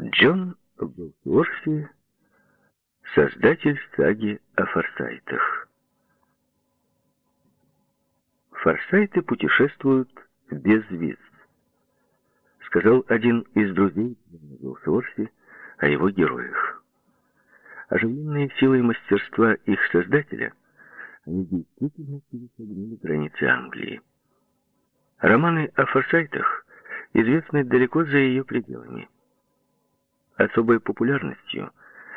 Джон Голсуорси, создатель саги о форсайтах. Форсайты путешествуют без виз, сказал один из друзей Голсуорси о его героях. Оживленные силой мастерства их создателя, они действительно пересогнули границы Англии. Романы о форсайтах известны далеко за ее пределами. Особой популярностью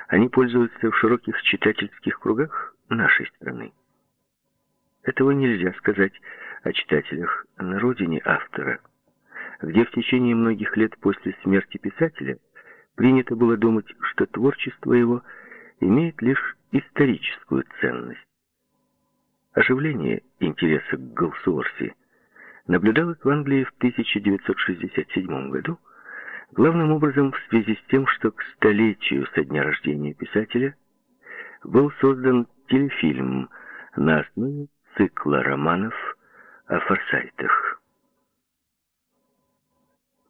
они пользуются в широких читательских кругах нашей страны. Этого нельзя сказать о читателях на родине автора, где в течение многих лет после смерти писателя принято было думать, что творчество его имеет лишь историческую ценность. Оживление интереса к Голсуорси наблюдалось в Англии в 1967 году, главным образом в связи с тем, что к столетию со дня рождения писателя был создан телефильм на основе цикла романов о форсайтах.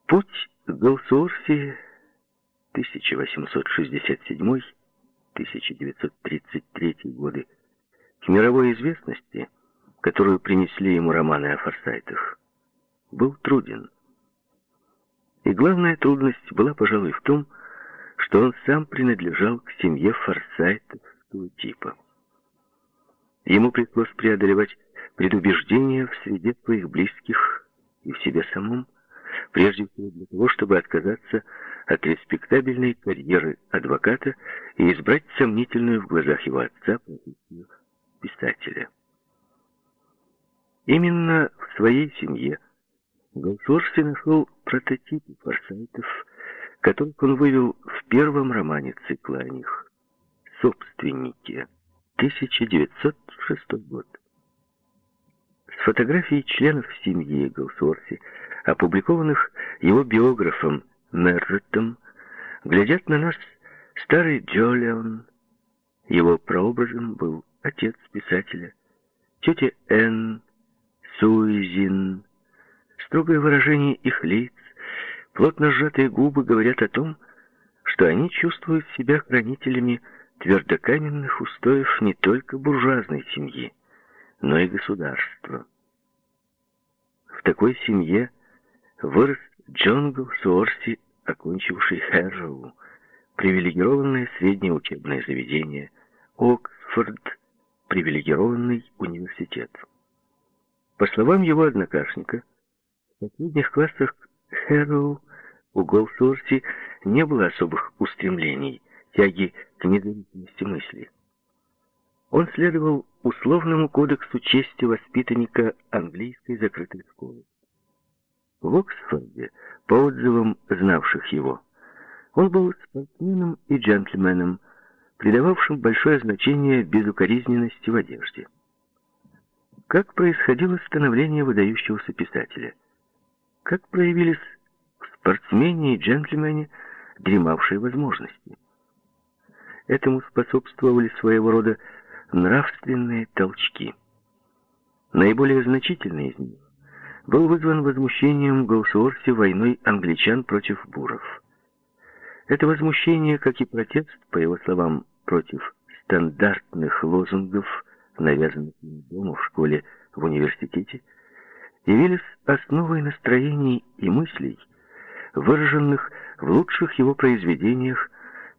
Путь Голсуорси 1867-1933 годы к мировой известности, которую принесли ему романы о форсайтах, был труден. И главная трудность была, пожалуй, в том, что он сам принадлежал к семье форсайтовского типа. Ему пришлось преодолевать предубеждения в среде своих близких и в себе самом, прежде всего для того, чтобы отказаться от респектабельной карьеры адвоката и избрать сомнительную в глазах его отца профессию писателя. Именно в своей семье Голсворси нашел прототипы форсайтов, которых он вывел в первом романе цикла о них «Собственники», 1906 год. С фотографий членов семьи Голсворси, опубликованных его биографом Мерреттом, глядят на нас старый Джолион. Его прообразом был отец писателя, тетя Энн, Суизин. Строгое выражение их лиц, плотно сжатые губы говорят о том, что они чувствуют себя хранителями твердокаменных устоев не только буржуазной семьи, но и государства. В такой семье вырос Джон Голсуорси, окончивший Хэрроу, привилегированное среднее учебное заведение, Оксфорд, привилегированный университет. По словам его однокашника, в последних классах Хэрроу у Голсуорси не было особых устремлений, тяги к независимости мысли. Он следовал условному кодексу чести воспитанника английской закрытой школы. В Оксфорде, по отзывам знавших его, он был спортсменом и джентльменом, придававшим большое значение безукоризненности в одежде. Как происходило становление выдающегося писателя? Как проявились в спортсмене и джентльмене дремавшие возможности? Этому способствовали своего рода нравственные толчки. Наиболее значительный из них был вызван возмущением Голсуорси войной англичан против буров. Это возмущение, как и протест, по его словам, против стандартных лозунгов, навязанных ему дома, в школе, в университете, явились основой настроений и мыслей, выраженных в лучших его произведениях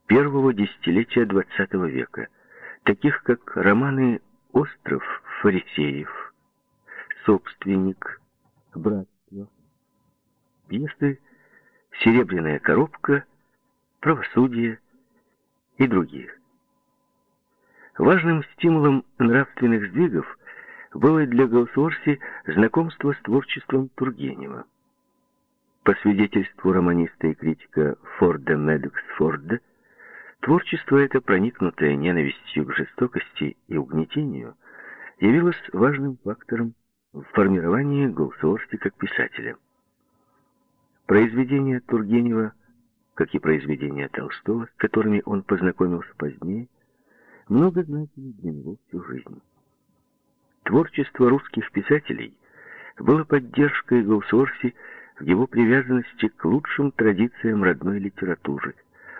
первого десятилетия XX века, таких как романы «Остров фарисеев», «Собственник», «Братство», пьесы «Серебряная коробка», «Правосудие» и другие. Важным стимулом нравственных сдвигов было для Голсворси знакомство с творчеством Тургенева. По свидетельству романиста и критика Форда Медексфорда, Творчество это, проникнутое ненавистью к жестокости и угнетению, явилось важным фактором в формировании Голсуорси как писателя. Произведения Тургенева, как и произведения Толстого, с которыми он познакомился позднее, много значили для него всю жизнь. Творчество русских писателей было поддержкой Голсуорси в его привязанности к лучшим традициям родной литературы,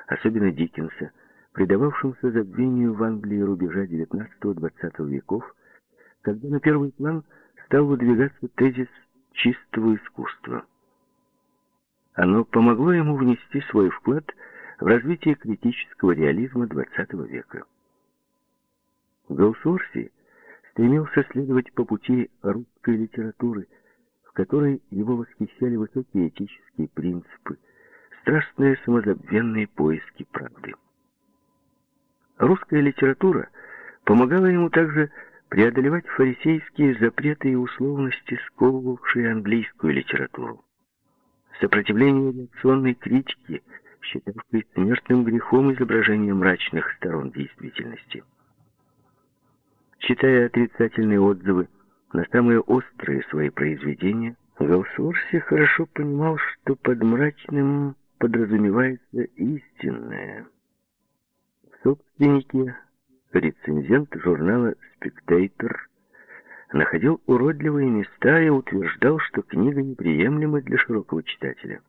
особенно Диккенса, предававшимся забвению в Англии рубежа XIX-XX веков, когда на первый план стал выдвигаться тезис чистого искусства. Оно помогло ему внести свой вклад в развитие критического реализма XX века. Голсворси стремился следовать по пути русской литературы, в которой его восхищали высокие этические принципы, страстные самозабвенные поиски правды. Русская литература помогала ему также преодолевать фарисейские запреты и условности, сковывавшие английскую литературу. Сопротивление реакционной критики, считавшей смертным грехом изображение мрачных сторон действительности. Читая отрицательные отзывы на самые острые свои произведения, Галсворси хорошо понимал, что под мрачным подразумевается истинное. В собственнике рецензент журнала «Спектейтор» находил уродливые места и утверждал, что книга неприемлема для широкого читателя.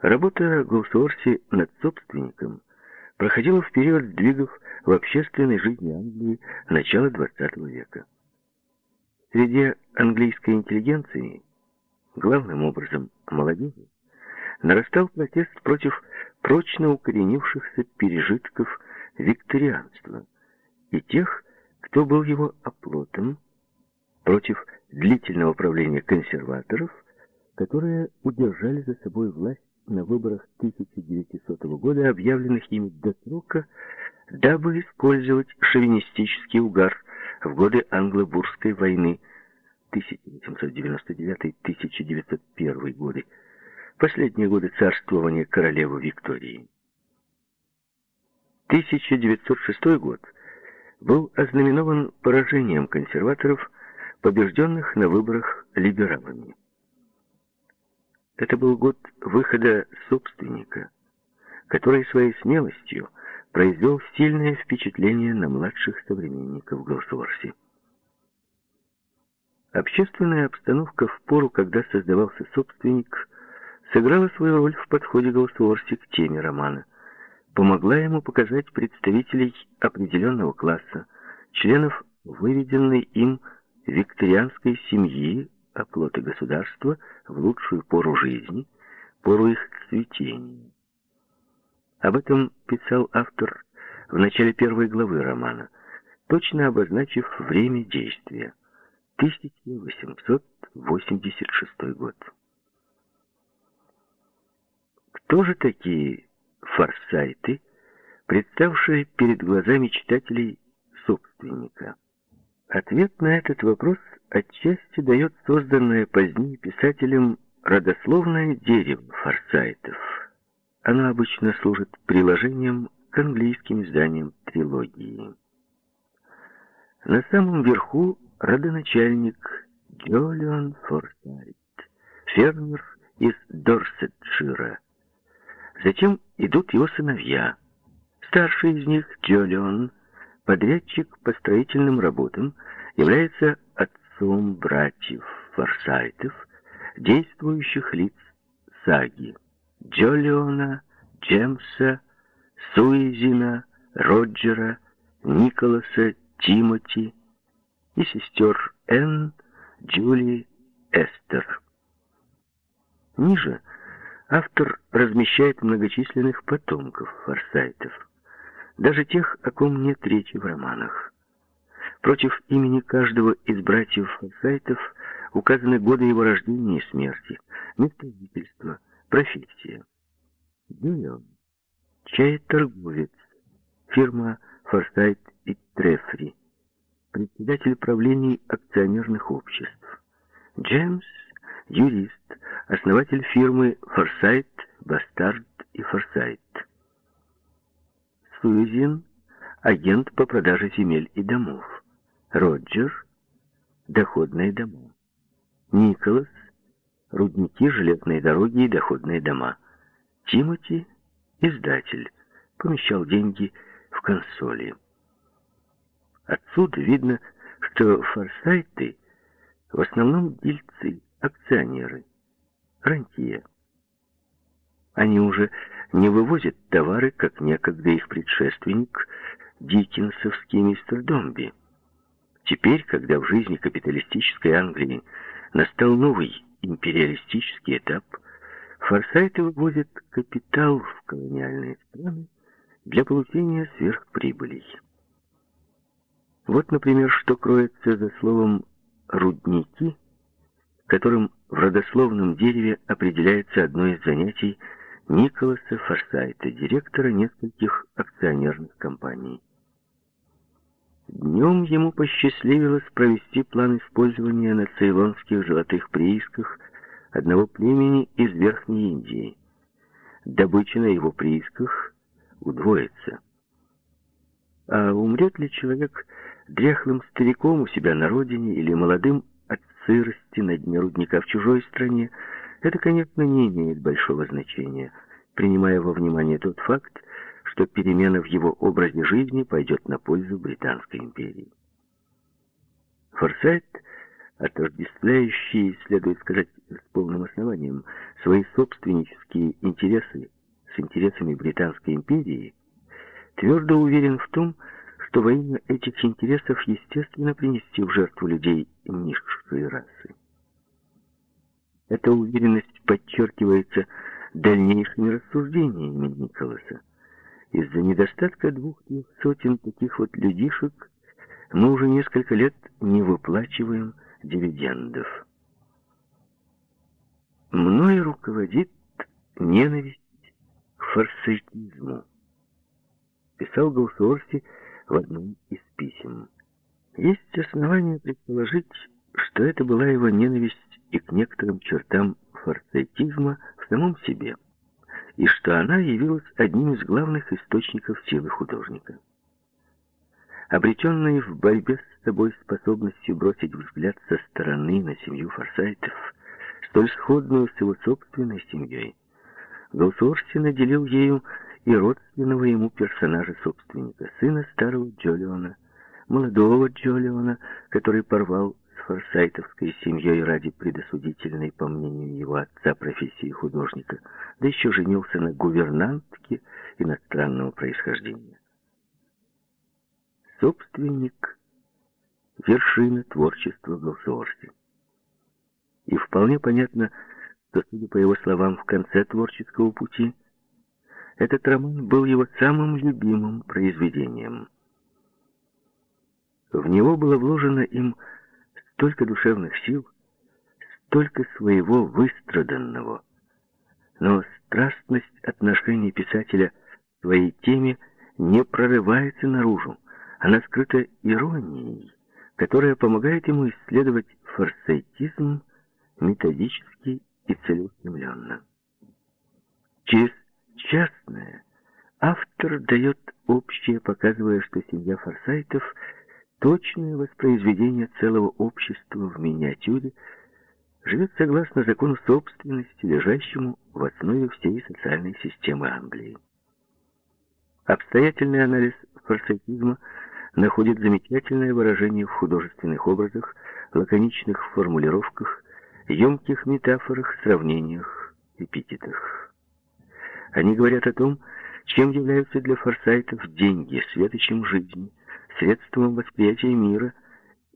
Работа Голсуорси над собственником проходила в период сдвигов в общественной жизни Англии начала XX века. Среди английской интеллигенции, главным образом молодежи, нарастал протест против прочно укоренившихся пережитков викторианства и тех, кто был его оплотом, против длительного правления консерваторов, которые удержали за собой власть на выборах 1900 года, объявленных ими до срока, дабы использовать шовинистический угар в годы Англо-Бурской войны 1899-1901 годы, последние годы царствования королевы Виктории. 1906 год был ознаменован поражением консерваторов, побежденных на выборах либералами. Это был год выхода собственника, который своей смелостью произвел сильное впечатление на младших современников Голсворси. Общественная обстановка в пору, когда создавался собственник, сыграла свою роль в подходе Голсворси к теме романа, помогла ему показать представителей определенного класса, членов выведенной им викторианской семьи оплоты государства в лучшую пору жизни, пору их цветения. Об этом писал автор в начале первой главы романа, точно обозначив время действия. 1886 год. Кто же такие форсайты, представшие перед глазами читателей собственника? Ответ на этот вопрос отчасти дает созданное позднее писателем родословное дерево форсайтов. Оно обычно служит приложением к английским изданиям трилогии. На самом верху родоначальник Джолион Форсайт, фермер из Дорсетшира. Затем идут его сыновья. Старший из них, Джолион, Подрядчик по строительным работам является отцом братьев Форсайтов, действующих лиц саги Джолиона, Джемса, Суизина, Роджера, Николаса, Тимоти и сестер Энн, Джули, Эстер. Ниже автор размещает многочисленных потомков Форсайтов даже тех, о ком нет речи в романах. Против имени каждого из братьев Форсайтов указаны годы его рождения и смерти, место жительства, профессия. Дюлион, чай-торговец, фирма Форсайт и Трефри, председатель правлений акционерных обществ. Джеймс, юрист, основатель фирмы Форсайт, Бастард и Форсайт. Сьюзен – агент по продаже земель и домов. Роджер – доходные дома. Николас – рудники, железные дороги и доходные дома. Тимоти – издатель, помещал деньги в консоли. Отсюда видно, что форсайты в основном дельцы, акционеры. рантье. Они уже не вывозят товары, как некогда их предшественник, диккенсовский мистер Домби. Теперь, когда в жизни капиталистической Англии настал новый империалистический этап, форсайты вывозят капитал в колониальные страны для получения сверхприбылей. Вот, например, что кроется за словом «рудники», которым в родословном дереве определяется одно из занятий Николаса Форсайта, директора нескольких акционерных компаний. Днем ему посчастливилось провести план использования на цейлонских золотых приисках одного племени из Верхней Индии. Добыча на его приисках удвоится. А умрет ли человек дряхлым стариком у себя на родине или молодым от сырости на дне рудника в чужой стране, это, конечно, не имеет большого значения, принимая во внимание тот факт, что перемена в его образе жизни пойдет на пользу Британской империи. Форсайт, отождествляющий, следует сказать с полным основанием, свои собственнические интересы с интересами Британской империи, твердо уверен в том, что во имя этих интересов естественно принести в жертву людей низшей расы. Эта уверенность подчеркивается дальнейшими рассуждениями Николаса. Из-за недостатка двух-трех сотен таких вот людишек мы уже несколько лет не выплачиваем дивидендов. Мной руководит ненависть к форсайтизму, писал Гаусуорси в одном из писем. Есть основания предположить, что это была его ненависть и к некоторым чертам форсайтизма в самом себе, и что она явилась одним из главных источников силы художника. Обретенный в борьбе с собой способностью бросить взгляд со стороны на семью форсайтов, столь сходную с его собственной семьей, Голсуорси наделил ею и родственного ему персонажа-собственника, сына старого Джолиона, молодого Джолиона, который порвал форсайтовской семьей ради предосудительной, по мнению его отца, профессии художника, да еще женился на гувернантке иностранного происхождения. Собственник — вершина творчества Голсуорси. И вполне понятно, что, судя по его словам, в конце творческого пути — этот роман был его самым любимым произведением. В него было вложено им столько душевных сил, столько своего выстраданного. Но страстность отношений писателя к своей теме не прорывается наружу. Она скрыта иронией, которая помогает ему исследовать форсайтизм методически и целеустремленно. Через частное, автор дает общее, показывая, что семья Форсайтов — точное воспроизведение целого общества в миниатюре, живет согласно закону собственности, лежащему в основе всей социальной системы Англии. Обстоятельный анализ форсайтизма находит замечательное выражение в художественных образах, лаконичных формулировках, емких метафорах, сравнениях, эпитетах. Они говорят о том, чем являются для форсайтов деньги, светочем жизни, средством восприятия мира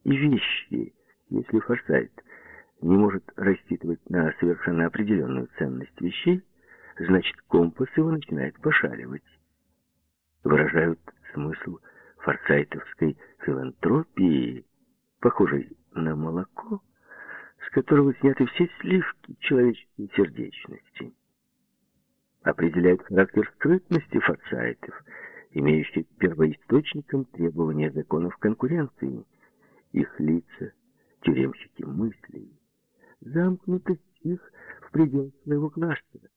и вещи, если форсайт не может рассчитывать на совершенно определенную ценность вещей, значит компас его начинает пошаливать. Выражают смысл форсайтовской филантропии, похожей на молоко, с которого сняты все сливки человеческой сердечности определяет характер скрытности форсайтов, имеющих первоисточником требования законов конкуренции, их лица, тюремщики мыслей, замкнутость их в пределах своего кластера.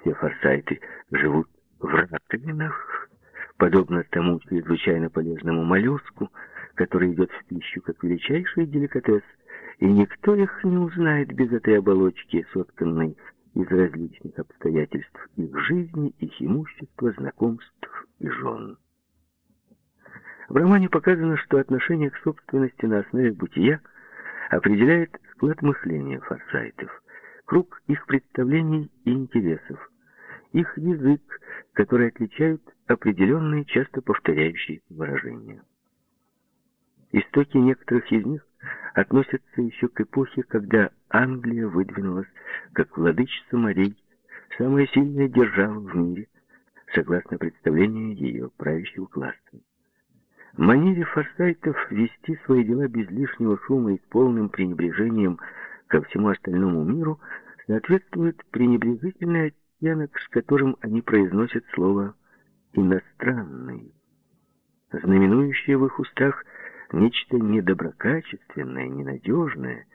Все форсайты живут в раковинах, подобно тому чрезвычайно полезному моллюску, который идет в пищу как величайший деликатес, и никто их не узнает без этой оболочки, сотканной из различных обстоятельств их жизни, их имущества, знакомств и жен. В романе показано, что отношение к собственности на основе бытия определяет склад мышления форсайтов. круг их представлений и интересов, их язык, который отличают определенные, часто повторяющиеся выражения. Истоки некоторых из них относятся еще к эпохе, когда Англия выдвинулась как владычица морей, самая сильная держава в мире, согласно представлению ее правящего класса. Манере форсайтов вести свои дела без лишнего шума и с полным пренебрежением ко всему остальному миру соответствует пренебрежительный оттенок, с которым они произносят слово «иностранный», знаменующее в их устах нечто недоброкачественное, ненадежное,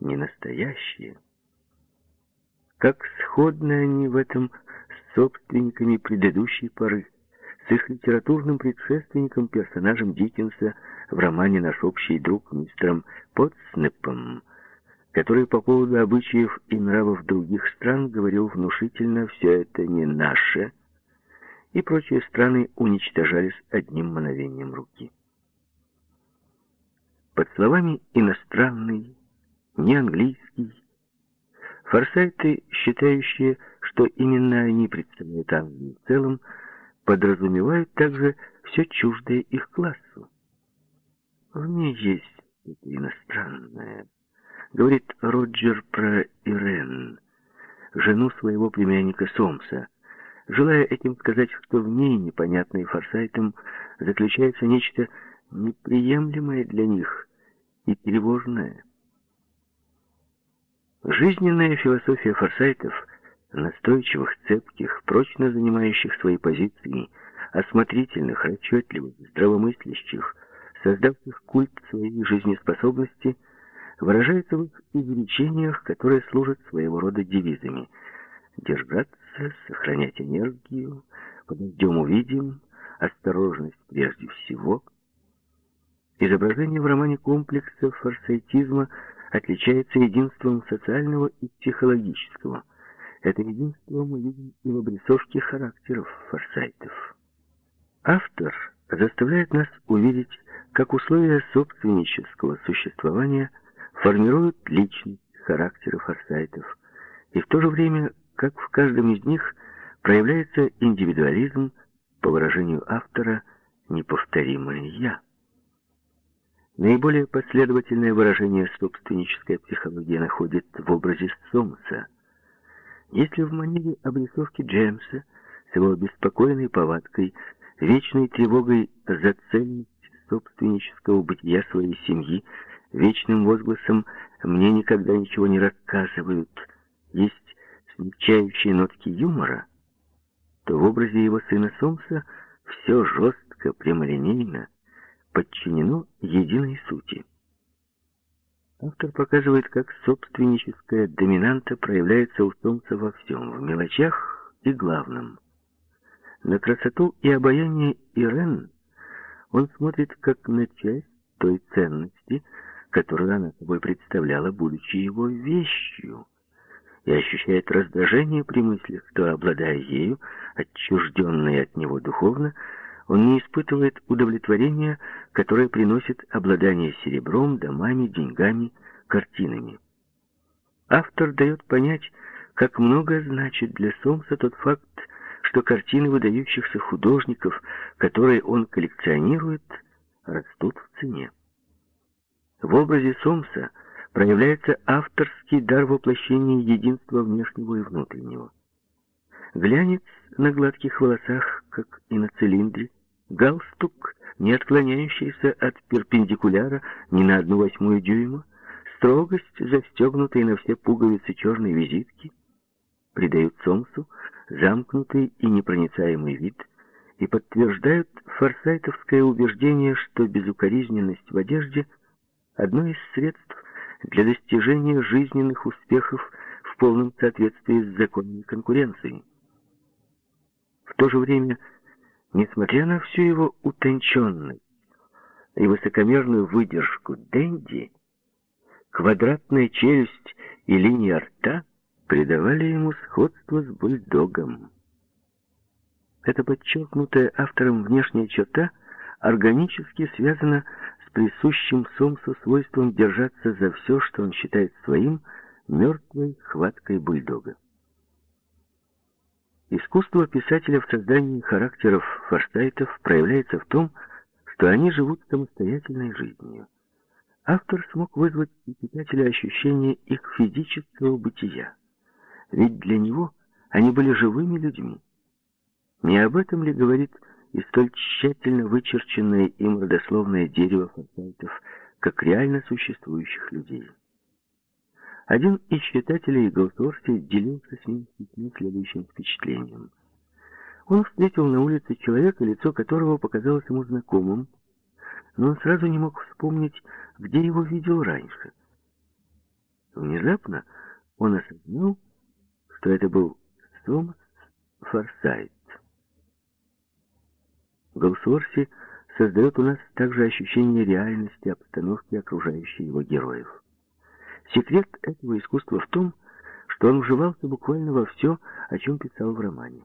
ненастоящее. Как сходны они в этом с собственниками предыдущей поры, с их литературным предшественником, персонажем Диккенса в романе «Наш общий друг» мистером Потснепом, который по поводу обычаев и нравов других стран говорил внушительно «все это не наше», и прочие страны уничтожались одним мановением руки. Под словами «иностранный», «неанглийский» форсайты, считающие, что именно они представляют Англию в целом, подразумевают также все чуждое их классу. В ней есть это иностранное, говорит Роджер про Ирен, жену своего племянника Сомса, желая этим сказать, что в ней, непонятной форсайтом, заключается нечто неприемлемое для них и тревожное. Жизненная философия форсайтов, настойчивых, цепких, прочно занимающих свои позиции, осмотрительных, расчетливых, здравомыслящих, создавших культ своей жизнеспособности, выражается в их изречениях, которые служат своего рода девизами. Держаться, сохранять энергию, подождем увидим, осторожность прежде всего — Изображение в романе комплекса форсайтизма отличается единством социального и психологического. Это единство мы видим и в обрисовке характеров форсайтов. Автор заставляет нас увидеть, как условия собственнического существования формируют личность характера форсайтов, и в то же время, как в каждом из них проявляется индивидуализм, по выражению автора, неповторимое «я». Наиболее последовательное выражение собственнической психологии находит в образе Сомса. Если в манере обрисовки Джеймса с его беспокойной повадкой, вечной тревогой за цельность собственнического бытия своей семьи, вечным возгласом «мне никогда ничего не рассказывают», есть смягчающие нотки юмора, то в образе его сына Сомса все жестко, прямолинейно, подчинено единой сути. Автор показывает, как собственническая доминанта проявляется у Томца во всем, в мелочах и главном. На красоту и обаяние Ирен он смотрит как на часть той ценности, которую она собой представляла, будучи его вещью, и ощущает раздражение при мысли, что, обладая ею, отчужденной от него духовно, он не испытывает удовлетворения, которое приносит обладание серебром, домами, деньгами, картинами. Автор дает понять, как много значит для Сомса тот факт, что картины выдающихся художников, которые он коллекционирует, растут в цене. В образе Сомса проявляется авторский дар воплощения единства внешнего и внутреннего. Глянец на гладких волосах, как и на цилиндре, галстук, не отклоняющийся от перпендикуляра ни на одну восьмую дюйма, строгость, застегнутой на все пуговицы черной визитки, придают Сомсу замкнутый и непроницаемый вид и подтверждают форсайтовское убеждение, что безукоризненность в одежде – одно из средств для достижения жизненных успехов в полном соответствии с законами конкуренции. В то же время, несмотря на всю его утонченность и высокомерную выдержку Дэнди, квадратная челюсть и линия рта придавали ему сходство с бульдогом. Эта подчеркнутая автором внешняя черта органически связана с присущим Сомсу свойством держаться за все, что он считает своим, мертвой хваткой бульдога. Искусство писателя в создании характеров форсайтов проявляется в том, что они живут самостоятельной жизнью. Автор смог вызвать у читателя ощущение их физического бытия. Ведь для него они были живыми людьми. Не об этом ли говорит и столь тщательно вычерченное им родословное дерево форсайтов, как реально существующих людей? Один из читателей Голсворси делился с ним следующим впечатлением. Он встретил на улице человека, лицо которого показалось ему знакомым, но он сразу не мог вспомнить, где его видел раньше. Внезапно он осознал, что это был Томас Форсайт. Голсворси создает у нас также ощущение реальности обстановки окружающей его героев. Секрет этого искусства в том, что он вживался буквально во все, о чем писал в романе.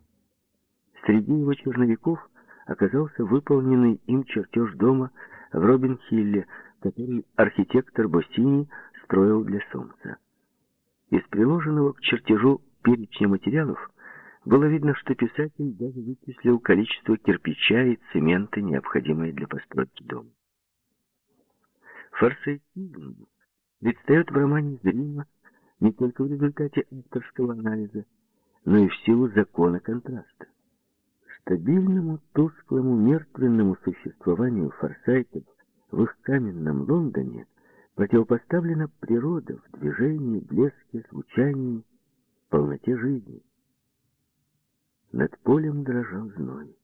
Среди его черновиков оказался выполненный им чертеж дома в Робин-Хилле, который архитектор Боссини строил для Солнца. Из приложенного к чертежу перечня материалов было видно, что писатель даже вычислил количество кирпича и цемента, необходимые для постройки дома. Форсайтизм предстает в романе зримо не только в результате авторского анализа, но и в силу закона контраста. Стабильному, тусклому, мертвенному существованию форсайтов в их каменном Лондоне противопоставлена природа в движении, блеске, звучании, полноте жизни. Над полем дрожал зной.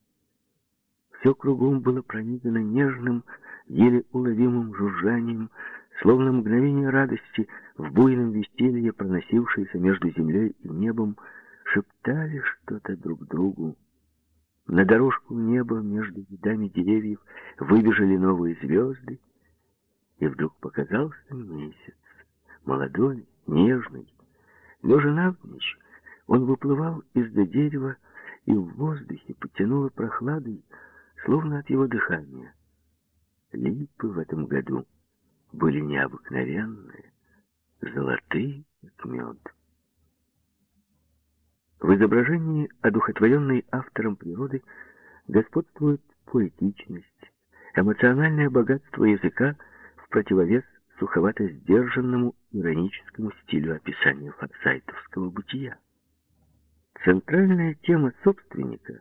Все кругом было пронизано нежным, еле уловимым жужжанием, словно мгновение радости в буйном веселье, проносившееся между землей и небом, шептали что-то друг другу. На дорожку неба между рядами деревьев выбежали новые звезды, и вдруг показался месяц, молодой, нежный. Лежа навзничь, он выплывал из-за дерева, и в воздухе потянуло прохладой, словно от его дыхания. Липы в этом году были необыкновенные, золотые, как мед. В изображении, одухотворенной автором природы, господствует поэтичность, эмоциональное богатство языка в противовес суховато-сдержанному ироническому стилю описания форсайтовского бытия. Центральная тема собственника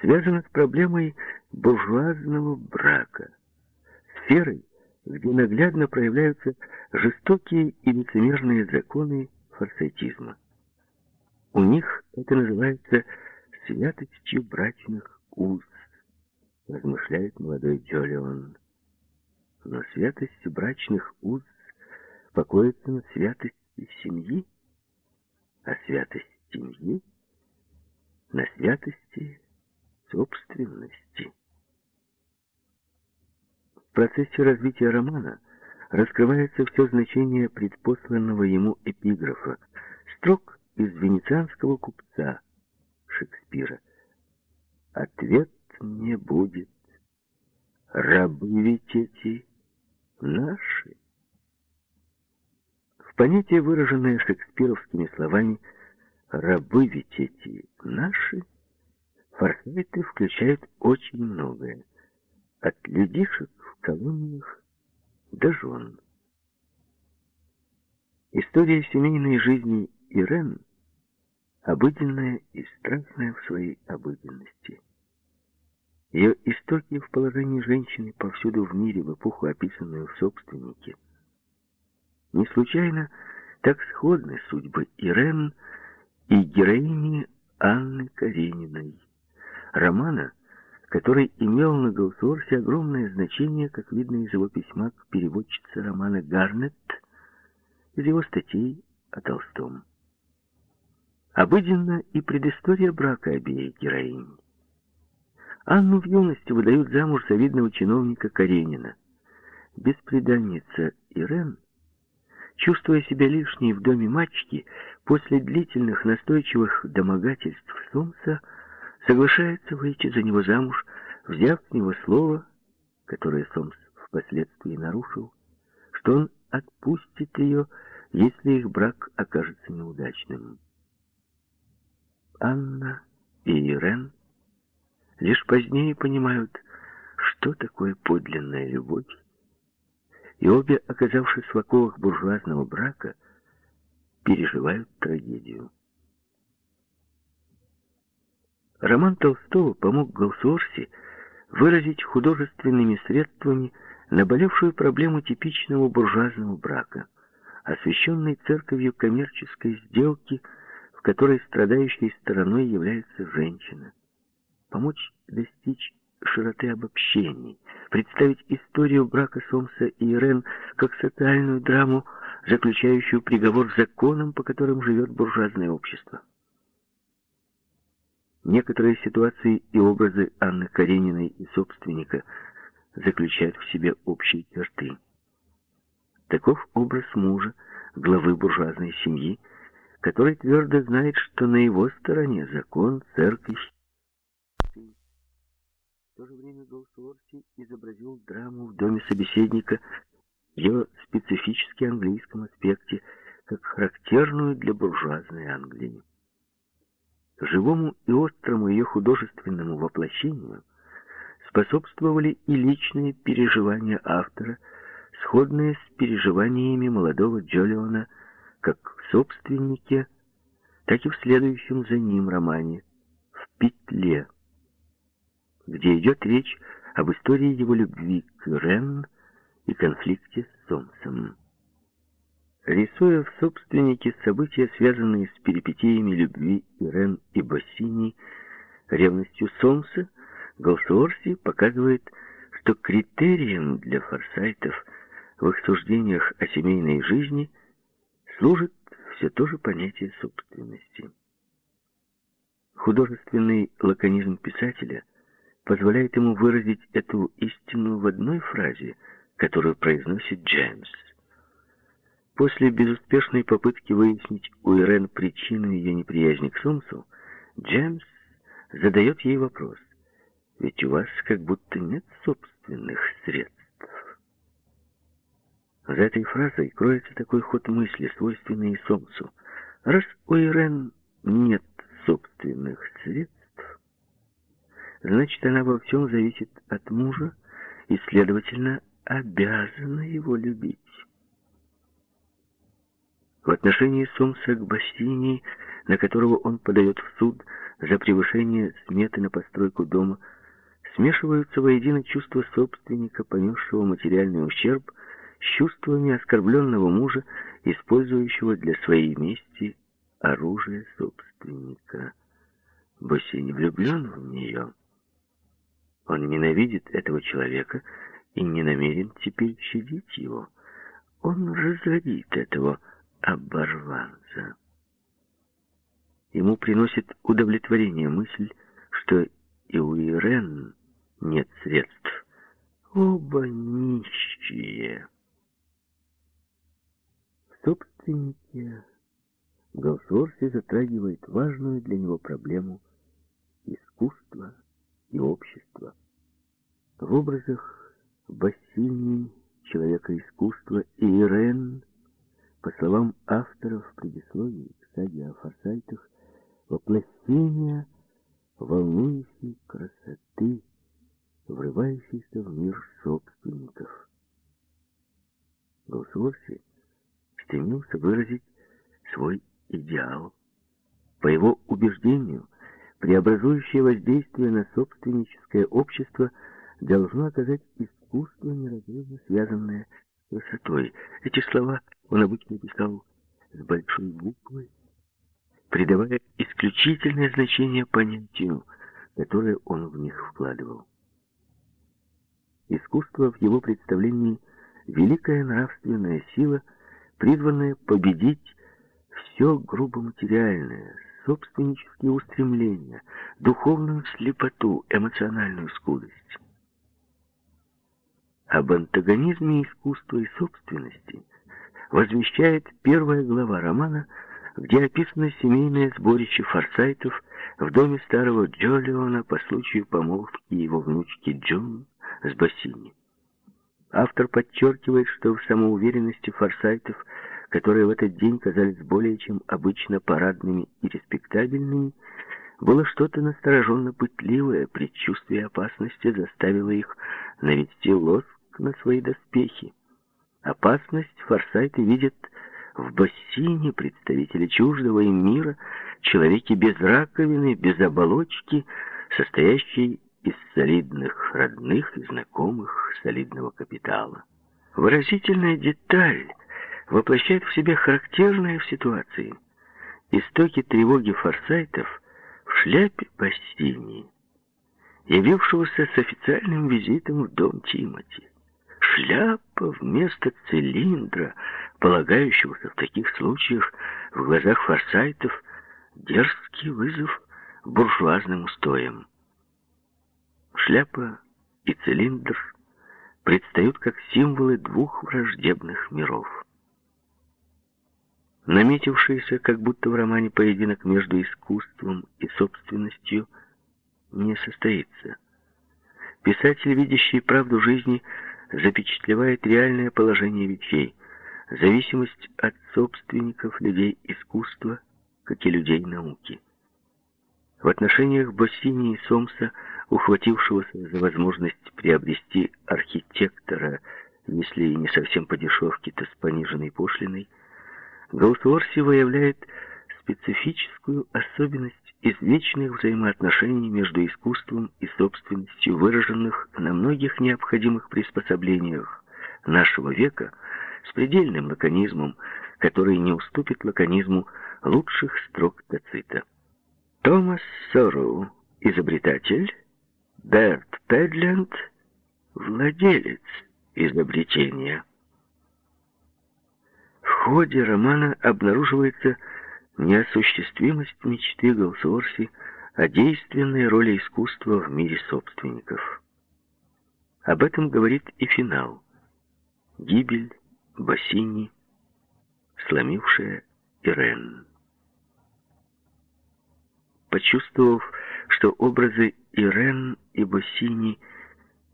связана с проблемой буржуазного брака, сферой, где наглядно проявляются жестокие и лицемерные законы форсайтизма. У них это называется святостью брачных уз, размышляет молодой Джолион. Но святость брачных уз покоится на святости семьи, а святость семьи на святости собственности. В процессе развития романа раскрывается все значение предпосланного ему эпиграфа, строк из венецианского купца Шекспира. Ответ не будет. Рабы ведь эти наши. В понятие, выраженное шекспировскими словами «рабы ведь эти наши», форсайты включают очень многое. От людишек колониях до жен. История семейной жизни Ирен обыденная и страстная в своей обыденности. Ее истоки в положении женщины повсюду в мире в эпоху, описанную в «Собственнике». Не случайно так сходны судьбы Ирен и героини Анны Карениной, романа, который имел на Гаусуорсе огромное значение, как видно из его письма к переводчице романа Гарнетт, из его статей о Толстом. Обыденна и предыстория брака обеих героинь. Анну в юности выдают замуж за видного чиновника Каренина. Беспреданница Ирен, чувствуя себя лишней в доме мачки, после длительных настойчивых домогательств Сомса, соглашается выйти за него замуж, взяв с него слово, которое Сомс впоследствии нарушил, что он отпустит ее, если их брак окажется неудачным. Анна и Ирен лишь позднее понимают, что такое подлинная любовь, и обе, оказавшись в оковах буржуазного брака, переживают трагедию. Роман Толстого помог Голсуорси выразить художественными средствами наболевшую проблему типичного буржуазного брака, освященной церковью коммерческой сделки, в которой страдающей стороной является женщина. Помочь достичь широты обобщений, представить историю брака Сомса и Ирен как социальную драму, заключающую приговор законам, по которым живет буржуазное общество. Некоторые ситуации и образы Анны Карениной и собственника заключают в себе общие черты. Таков образ мужа, главы буржуазной семьи, который твердо знает, что на его стороне закон, церковь. В то же время Голсуорси изобразил драму в доме собеседника в ее специфически английском аспекте, как характерную для буржуазной Англии. Живому и острому ее художественному воплощению способствовали и личные переживания автора, сходные с переживаниями молодого Джолиона как в собственнике, так и в следующем за ним романе «В петле», где идет речь об истории его любви к Рен и конфликте с Сомсом. Рисуя в собственнике события, связанные с перипетиями любви Ирен и Бассини, ревностью Сомса, Голсуорси показывает, что критерием для форсайтов в их суждениях о семейной жизни служит все то же понятие собственности. Художественный лаконизм писателя позволяет ему выразить эту истину в одной фразе, которую произносит Джеймс – После безуспешной попытки выяснить у Ирен причину ее неприязни к Сомсу, Джеймс задает ей вопрос. Ведь у вас как будто нет собственных средств. За этой фразой кроется такой ход мысли, свойственный Сомсу. Раз у Ирен нет собственных средств, значит, она во всем зависит от мужа и, следовательно, обязана его любить. В отношении Сомса к Бастинии, на которого он подает в суд за превышение сметы на постройку дома, смешиваются воедино чувства собственника, понесшего материальный ущерб, с чувствами оскорбленного мужа, использующего для своей мести оружие собственника. Бассини влюблен в нее. Он ненавидит этого человека и не намерен теперь щадить его. Он разродит этого оборванца. Ему приносит удовлетворение мысль, что и у Ирен нет средств. Оба нищие. В собственнике затрагивает важную для него проблему искусства и общества. В образах Бассини, человека искусства, и Ирен по словам авторов предисловий к саге о форсайтах, воплощение волнующей красоты, врывающейся в мир собственников. Голсуорси стремился выразить свой идеал. По его убеждению, преобразующее воздействие на собственническое общество должно оказать искусство, неразрывно связанное с красотой. Эти слова он обычно писал с большой буквы, придавая исключительное значение понятию, которое он в них вкладывал. Искусство в его представлении — великая нравственная сила, призванная победить все грубо материальное, собственнические устремления, духовную слепоту, эмоциональную скудость. Об антагонизме искусства и собственности возвещает первая глава романа, где описано семейное сборище форсайтов в доме старого Джолиона по случаю помолвки его внучки Джон с Бассини. Автор подчеркивает, что в самоуверенности форсайтов, которые в этот день казались более чем обычно парадными и респектабельными, было что-то настороженно пытливое, предчувствие опасности заставило их навести лоск на свои доспехи. Опасность форсайты видят в бассейне представители чуждого им мира, человеки без раковины, без оболочки, состоящие из солидных родных и знакомых солидного капитала. Выразительная деталь воплощает в себе характерные в ситуации. Истоки тревоги форсайтов в шляпе Бастини, явившегося с официальным визитом в дом Тимоти. Шляпа вместо цилиндра, полагающегося в таких случаях в глазах форсайтов, дерзкий вызов буржуазным устоям. Шляпа и цилиндр предстают как символы двух враждебных миров. Наметившийся, как будто в романе, поединок между искусством и собственностью не состоится. Писатель, видящий правду жизни, запечатлевает реальное положение вещей, зависимость от собственников людей искусства, как и людей науки. В отношениях Боссини и Сомса, ухватившегося за возможность приобрести архитектора, если и не совсем по дешевке, то с пониженной пошлиной, Голсуорси выявляет специфическую особенность извечных взаимоотношений между искусством и собственностью, выраженных на многих необходимых приспособлениях нашего века, с предельным лаконизмом, который не уступит лаконизму лучших строк Тацита. Томас Сорроу, изобретатель, Берт Педленд, владелец изобретения. В ходе романа обнаруживается неосуществимость мечты Голсуорси о действенной роли искусства в мире собственников. Об этом говорит и финал. Гибель Бассини, сломившая Ирен. Почувствовав, что образы Ирен и Бассини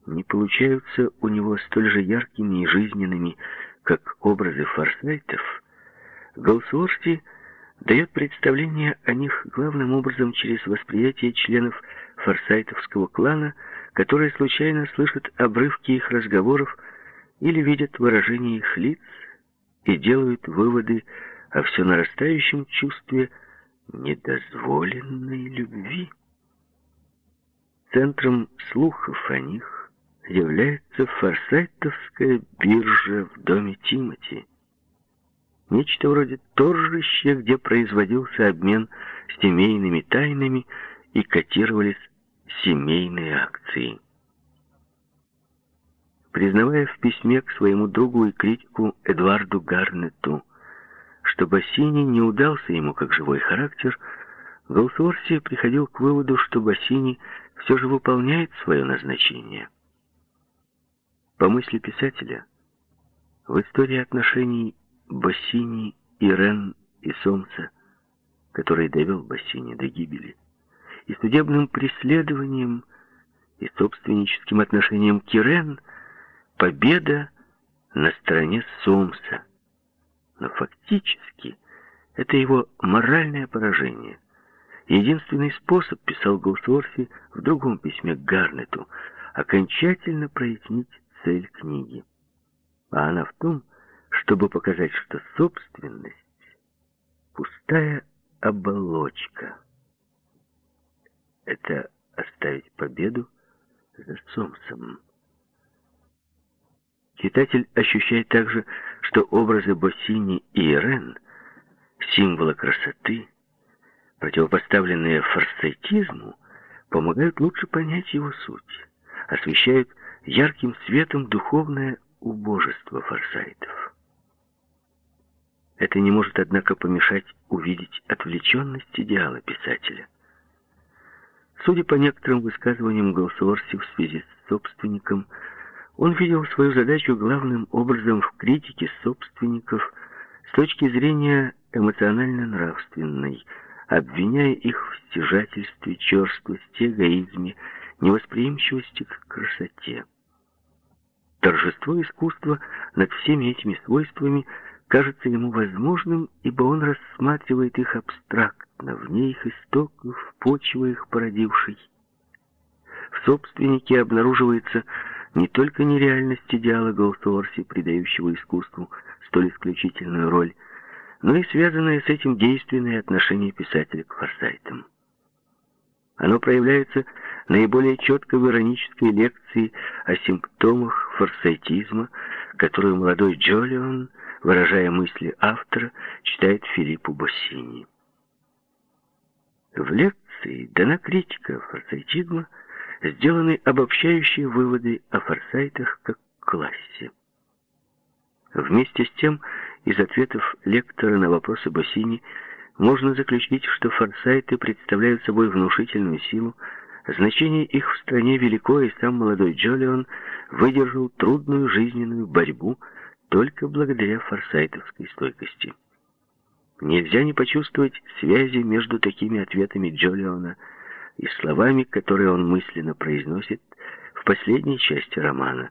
не получаются у него столь же яркими и жизненными, как образы форсайтов, Голсуорси дает представление о них главным образом через восприятие членов форсайтовского клана, которые случайно слышат обрывки их разговоров или видят выражение их лиц и делают выводы о все нарастающем чувстве недозволенной любви. Центром слухов о них является форсайтовская биржа в доме Тимати. Нечто вроде торжища, где производился обмен семейными тайнами и котировались семейные акции. Признавая в письме к своему другу и критику Эдуарду Гарнету, что Бассини не удался ему как живой характер, Голсуорси приходил к выводу, что Бассини все же выполняет свое назначение. По мысли писателя, в истории отношений Бассини, Ирен и Сомса, который довел Бассини до гибели, и судебным преследованием, и собственническим отношением к Ирен, победа на стороне Сомса. Но фактически это его моральное поражение. Единственный способ, писал Голсворси в другом письме к Гарнету, окончательно прояснить цель книги. А она в том, чтобы показать, что собственность — пустая оболочка. Это оставить победу за Сомсом. Читатель ощущает также, что образы Боссини и Ирен, символы красоты, противопоставленные форсайтизму, помогают лучше понять его суть, освещают ярким светом духовное убожество форсайтов. Это не может, однако, помешать увидеть отвлеченность идеала писателя. Судя по некоторым высказываниям Голсуорси в связи с собственником, он видел свою задачу главным образом в критике собственников с точки зрения эмоционально-нравственной, обвиняя их в стяжательстве, черствости, эгоизме, невосприимчивости к красоте. Торжество искусства над всеми этими свойствами кажется ему возможным, ибо он рассматривает их абстрактно, вне их истоков, почвы их породившей. В собственнике обнаруживается не только нереальность идеала Голсуорси, придающего искусству столь исключительную роль, но и связанное с этим действенное отношение писателя к форсайтам. Оно проявляется наиболее четко в иронической лекции о симптомах форсайтизма, которую молодой Джолион, выражая мысли автора, читает Филиппу Боссини. В лекции дана критика форсайтизма, сделаны обобщающие выводы о форсайтах как классе. Вместе с тем, из ответов лектора на вопросы Боссини можно заключить, что форсайты представляют собой внушительную силу, значение их в стране велико, и сам молодой Джолион выдержал трудную жизненную борьбу только благодаря форсайтовской стойкости. Нельзя не почувствовать связи между такими ответами Джолиона и словами, которые он мысленно произносит в последней части романа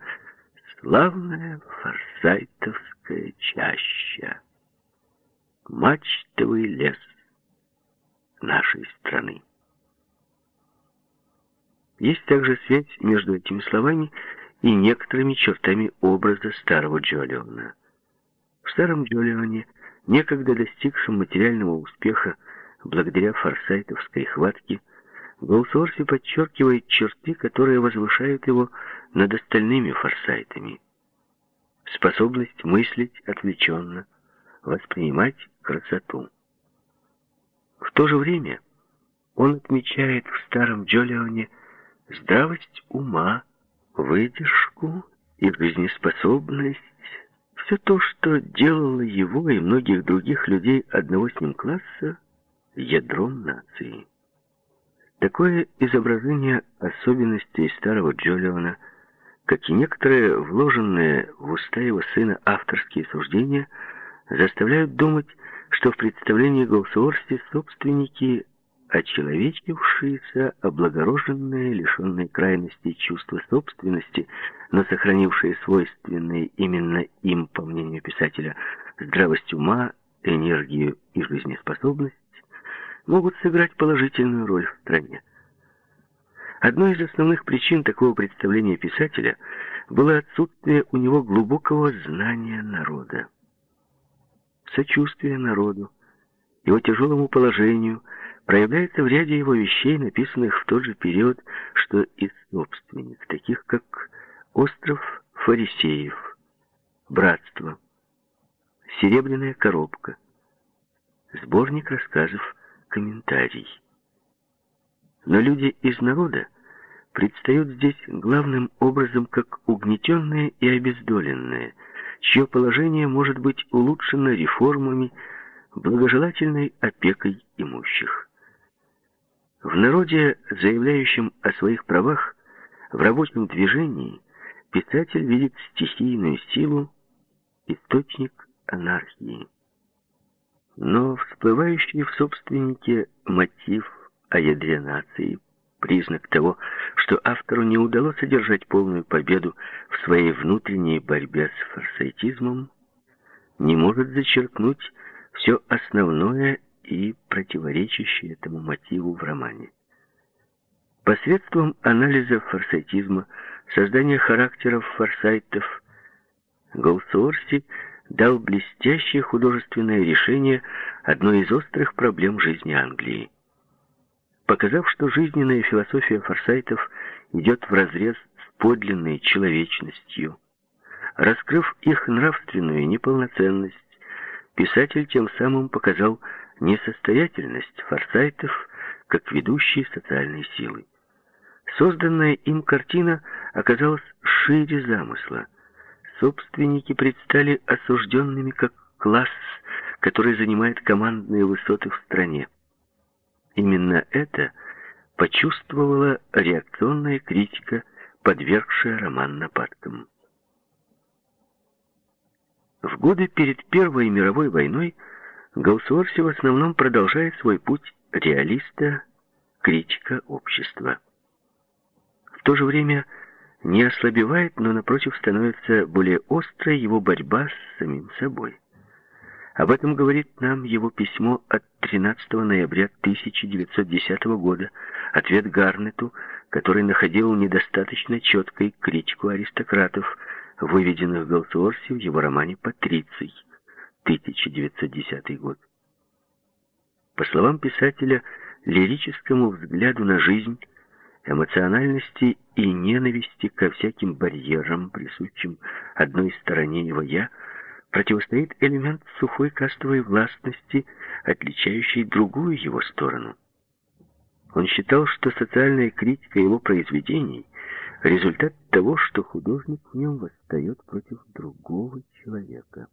«Славная форсайтовская чаща» мачтовый лес нашей страны. Есть также связь между этими словами и некоторыми чертами образа старого Джолиона. В старом Джолионе, некогда достигшем материального успеха благодаря форсайтовской хватке, Голсуорси подчеркивает черты, которые возвышают его над остальными форсайтами. Способность мыслить отвлеченно, воспринимать красоту. В то же время он отмечает в старом Джолионе здравость ума, выдержку и жизнеспособность, все то, что делало его и многих других людей одного с ним класса ядром нации. Такое изображение особенностей старого Джолиона, как и некоторые вложенные в уста его сына авторские суждения – заставляют думать, что в представлении Голсуорсти собственники очеловечившиеся, облагороженные, лишенные крайности чувства собственности, но сохранившие свойственные именно им, по мнению писателя, здравость ума, энергию и жизнеспособность, могут сыграть положительную роль в стране. Одной из основных причин такого представления писателя было отсутствие у него глубокого знания народа сочувствие народу, его тяжелому положению проявляется в ряде его вещей, написанных в тот же период, что и собственник, таких как «Остров фарисеев», «Братство», «Серебряная коробка», сборник рассказов «Комментарий». Но люди из народа предстают здесь главным образом как угнетенные и обездоленные – чье положение может быть улучшено реформами, благожелательной опекой имущих. В народе, заявляющем о своих правах, в рабочем движении, писатель видит стихийную силу, источник анархии. Но всплывающий в собственнике мотив о ядре нации признак того, что автору не удалось одержать полную победу в своей внутренней борьбе с форсайтизмом, не может зачеркнуть все основное и противоречащее этому мотиву в романе. Посредством анализа форсайтизма, создания характеров форсайтов, Голсуорси дал блестящее художественное решение одной из острых проблем жизни Англии показав, что жизненная философия форсайтов идет вразрез с подлинной человечностью. Раскрыв их нравственную неполноценность, писатель тем самым показал несостоятельность форсайтов как ведущей социальной силы. Созданная им картина оказалась шире замысла. Собственники предстали осужденными как класс, который занимает командные высоты в стране. Именно это почувствовала реакционная критика, подвергшая роман нападкам. В годы перед Первой мировой войной Гаусуорси в основном продолжает свой путь реалиста, критика общества. В то же время не ослабевает, но напротив становится более острой его борьба с самим собой. Об этом говорит нам его письмо от 13 ноября 1910 года, ответ Гарнету, который находил недостаточно четкой критику аристократов, выведенных Голсуорси в его романе «Патриций» 1910 год. По словам писателя, лирическому взгляду на жизнь, эмоциональности и ненависти ко всяким барьерам, присущим одной стороне его «я», противостоит элемент сухой кастовой властности, отличающий другую его сторону. Он считал, что социальная критика его произведений — результат того, что художник в нем восстает против другого человека.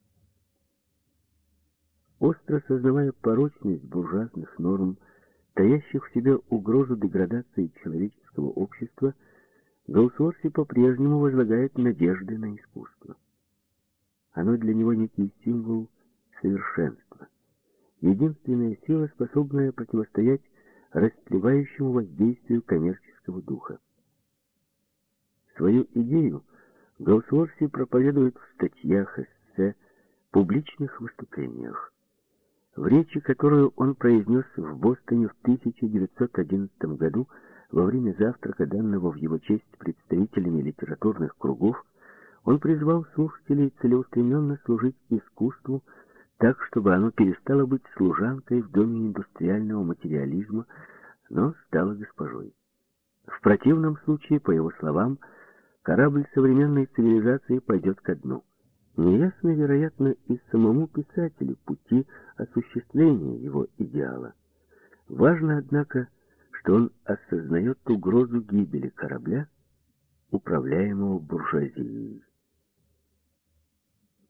Остро сознавая порочность буржуазных норм, таящих в себе угрозу деградации человеческого общества, Гаусворси по-прежнему возлагает надежды на искусство. Оно для него некий символ совершенства. Единственная сила, способная противостоять расплевающему воздействию коммерческого духа. Свою идею Гаусворси проповедует в статьях, эссе, публичных выступлениях. В речи, которую он произнес в Бостоне в 1911 году во время завтрака, данного в его честь представителями литературных кругов, он призвал слушателей целеустремленно служить искусству так, чтобы оно перестало быть служанкой в доме индустриального материализма, но стало госпожой. В противном случае, по его словам, корабль современной цивилизации пойдет ко дну. Неясно, вероятно, и самому писателю пути осуществления его идеала. Важно, однако, что он осознает угрозу гибели корабля, управляемого буржуазией.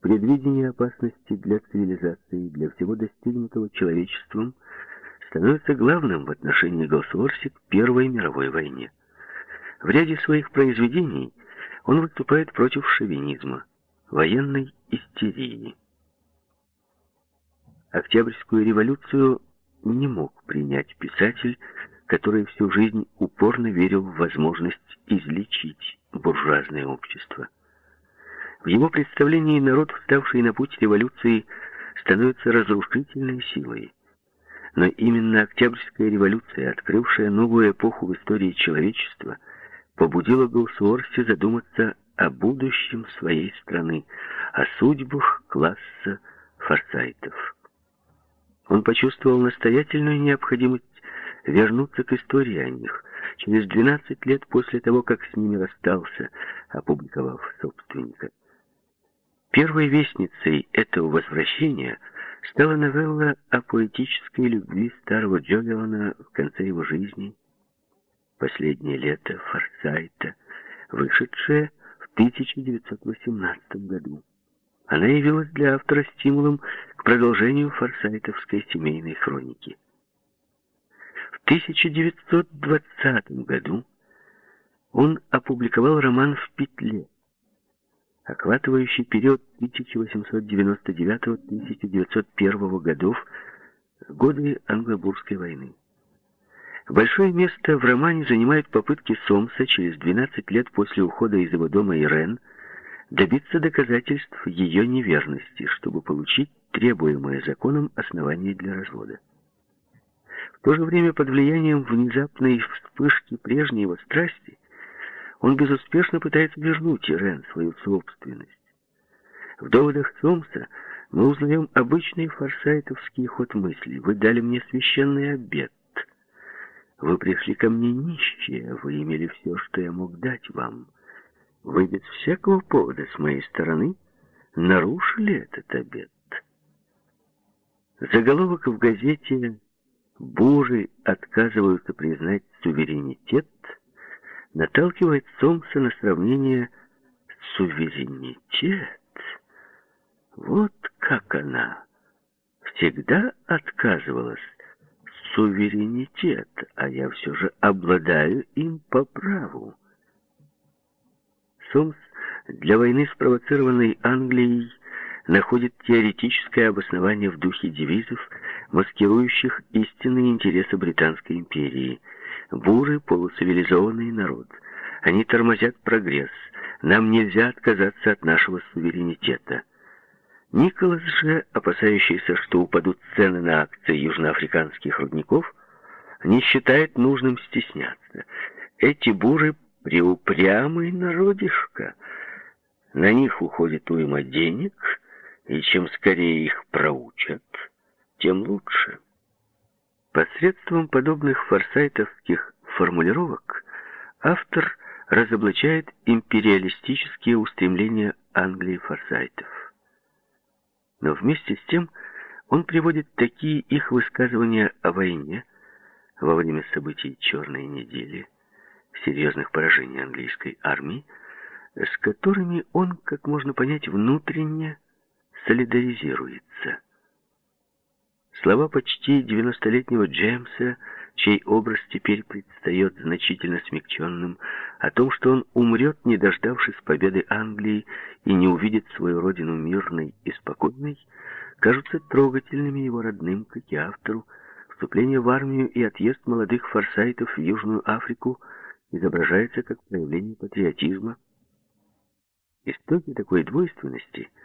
Предвидение опасности для цивилизации, для всего достигнутого человечеством, становится главным в отношении Голсворси к Первой мировой войне. В ряде своих произведений он выступает против шовинизма, военной истерии. Октябрьскую революцию не мог принять писатель, который всю жизнь упорно верил в возможность излечить буржуазное общество. В его представлении народ, вставший на путь революции, становится разрушительной силой. Но именно Октябрьская революция, открывшая новую эпоху в истории человечества, побудила Голсуорси задуматься о будущем своей страны, о судьбах класса форсайтов. Он почувствовал настоятельную необходимость вернуться к истории о них, через 12 лет после того, как с ними расстался, опубликовав «Собственника». Первой вестницей этого возвращения стала новелла о поэтической любви старого Джолиона в конце его жизни, «Последнее лето» Форсайта, вышедшая в 1918 году. Она явилась для автора стимулом к продолжению форсайтовской семейной хроники. В 1920 году он опубликовал роман «В петле», охватывающий период 1899-1901 годов, годы Англобурской войны. Большое место в романе занимают попытки Сомса через 12 лет после ухода из его дома Ирен добиться доказательств ее неверности, чтобы получить требуемое законом основание для развода. В то же время под влиянием внезапной вспышки прежней его страсти он безуспешно пытается вернуть Ирен свою собственность. В доводах Сомса мы узнаем обычный форсайтовский ход мысли. Вы дали мне священный обет. Вы пришли ко мне нищие, вы имели все, что я мог дать вам. Вы без всякого повода с моей стороны нарушили этот обет. Заголовок в газете «Буры отказываются признать суверенитет» наталкивает Сомса на сравнение «суверенитет». Вот как она всегда отказывалась суверенитет, а я все же обладаю им по праву. Сомс для войны, спровоцированной Англией, находит теоретическое обоснование в духе девизов, маскирующих истинные интересы Британской империи. Буры — полуцивилизованный народ. Они тормозят прогресс. Нам нельзя отказаться от нашего суверенитета. Николас же, опасающийся, что упадут цены на акции южноафриканских рудников, не считает нужным стесняться. Эти буры преупрямый народишко. На них уходит уйма денег, и чем скорее их проучат, тем лучше. Посредством подобных форсайтовских формулировок автор разоблачает империалистические устремления Англии форсайтов. Но вместе с тем он приводит такие их высказывания о войне во время событий Черной недели, серьезных поражений английской армии, с которыми он, как можно понять, внутренне солидаризируется. Слова почти 90-летнего Джеймса, чей образ теперь предстает значительно смягченным, о том, что он умрет, не дождавшись победы Англии и не увидит свою родину мирной и спокойной, кажутся трогательными его родным, как и автору. Вступление в армию и отъезд молодых форсайтов в Южную Африку изображается как проявление патриотизма. Истоки такой двойственности –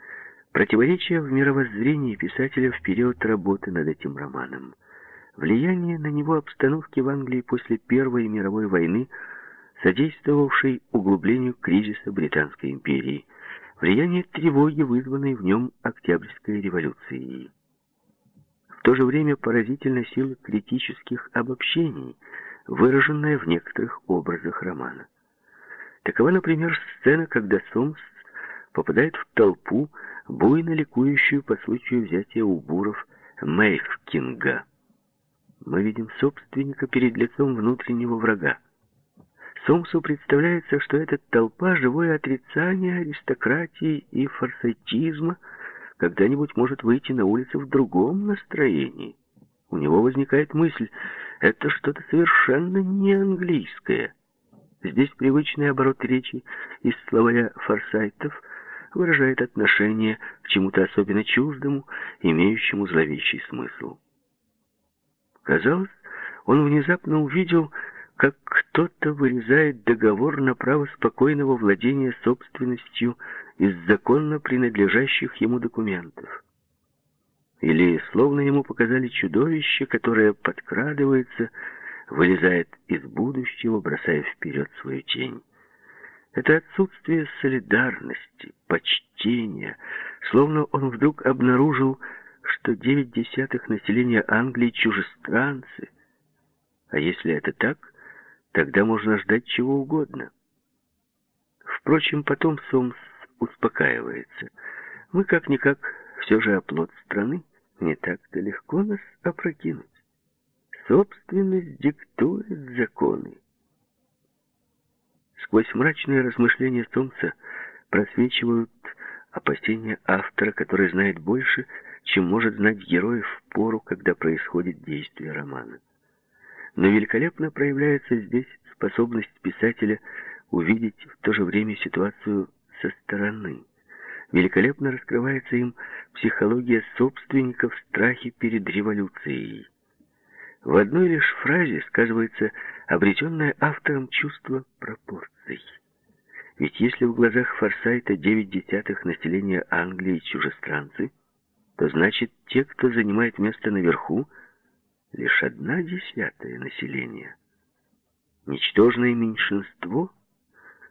Противоречия в мировоззрении писателя в период работы над этим романом. Влияние на него обстановки в Англии после Первой мировой войны, содействовавшей углублению кризиса Британской империи. Влияние тревоги, вызванной в нем Октябрьской революцией. В то же время поразительна сила критических обобщений, выраженная в некоторых образах романа. Такова, например, сцена, когда Сомс попадает в толпу, буйно ликующую по случаю взятия у буров Мейфкинга. Мы видим собственника перед лицом внутреннего врага. Сомсу представляется, что эта толпа — живое отрицание аристократии и форсайтизма, когда-нибудь может выйти на улицу в другом настроении. У него возникает мысль, это что-то совершенно не английское. Здесь привычный оборот речи из словаря форсайтов — выражает отношение к чему-то особенно чуждому, имеющему зловещий смысл. Казалось, он внезапно увидел, как кто-то вырезает договор на право спокойного владения собственностью из законно принадлежащих ему документов. Или словно ему показали чудовище, которое подкрадывается, вылезает из будущего, бросая вперед свою тень. Это отсутствие солидарности, почтения, словно он вдруг обнаружил, что девять десятых населения Англии чужестранцы. А если это так, тогда можно ждать чего угодно. Впрочем, потом Сомс успокаивается. Мы как-никак все же оплот страны, не так-то легко нас опрокинуть. Собственность диктует законы. Сквозь мрачные размышления Солнца просвечивают опасения автора, который знает больше, чем может знать герой в пору, когда происходит действие романа. Но великолепно проявляется здесь способность писателя увидеть в то же время ситуацию со стороны. Великолепно раскрывается им психология собственников в страхе перед революцией. В одной лишь фразе сказывается обретенное автором чувство пропорций. Ведь если в глазах Форсайта девять десятых населения Англии чужестранцы, то значит те, кто занимает место наверху, лишь одна десятая населения. Ничтожное меньшинство,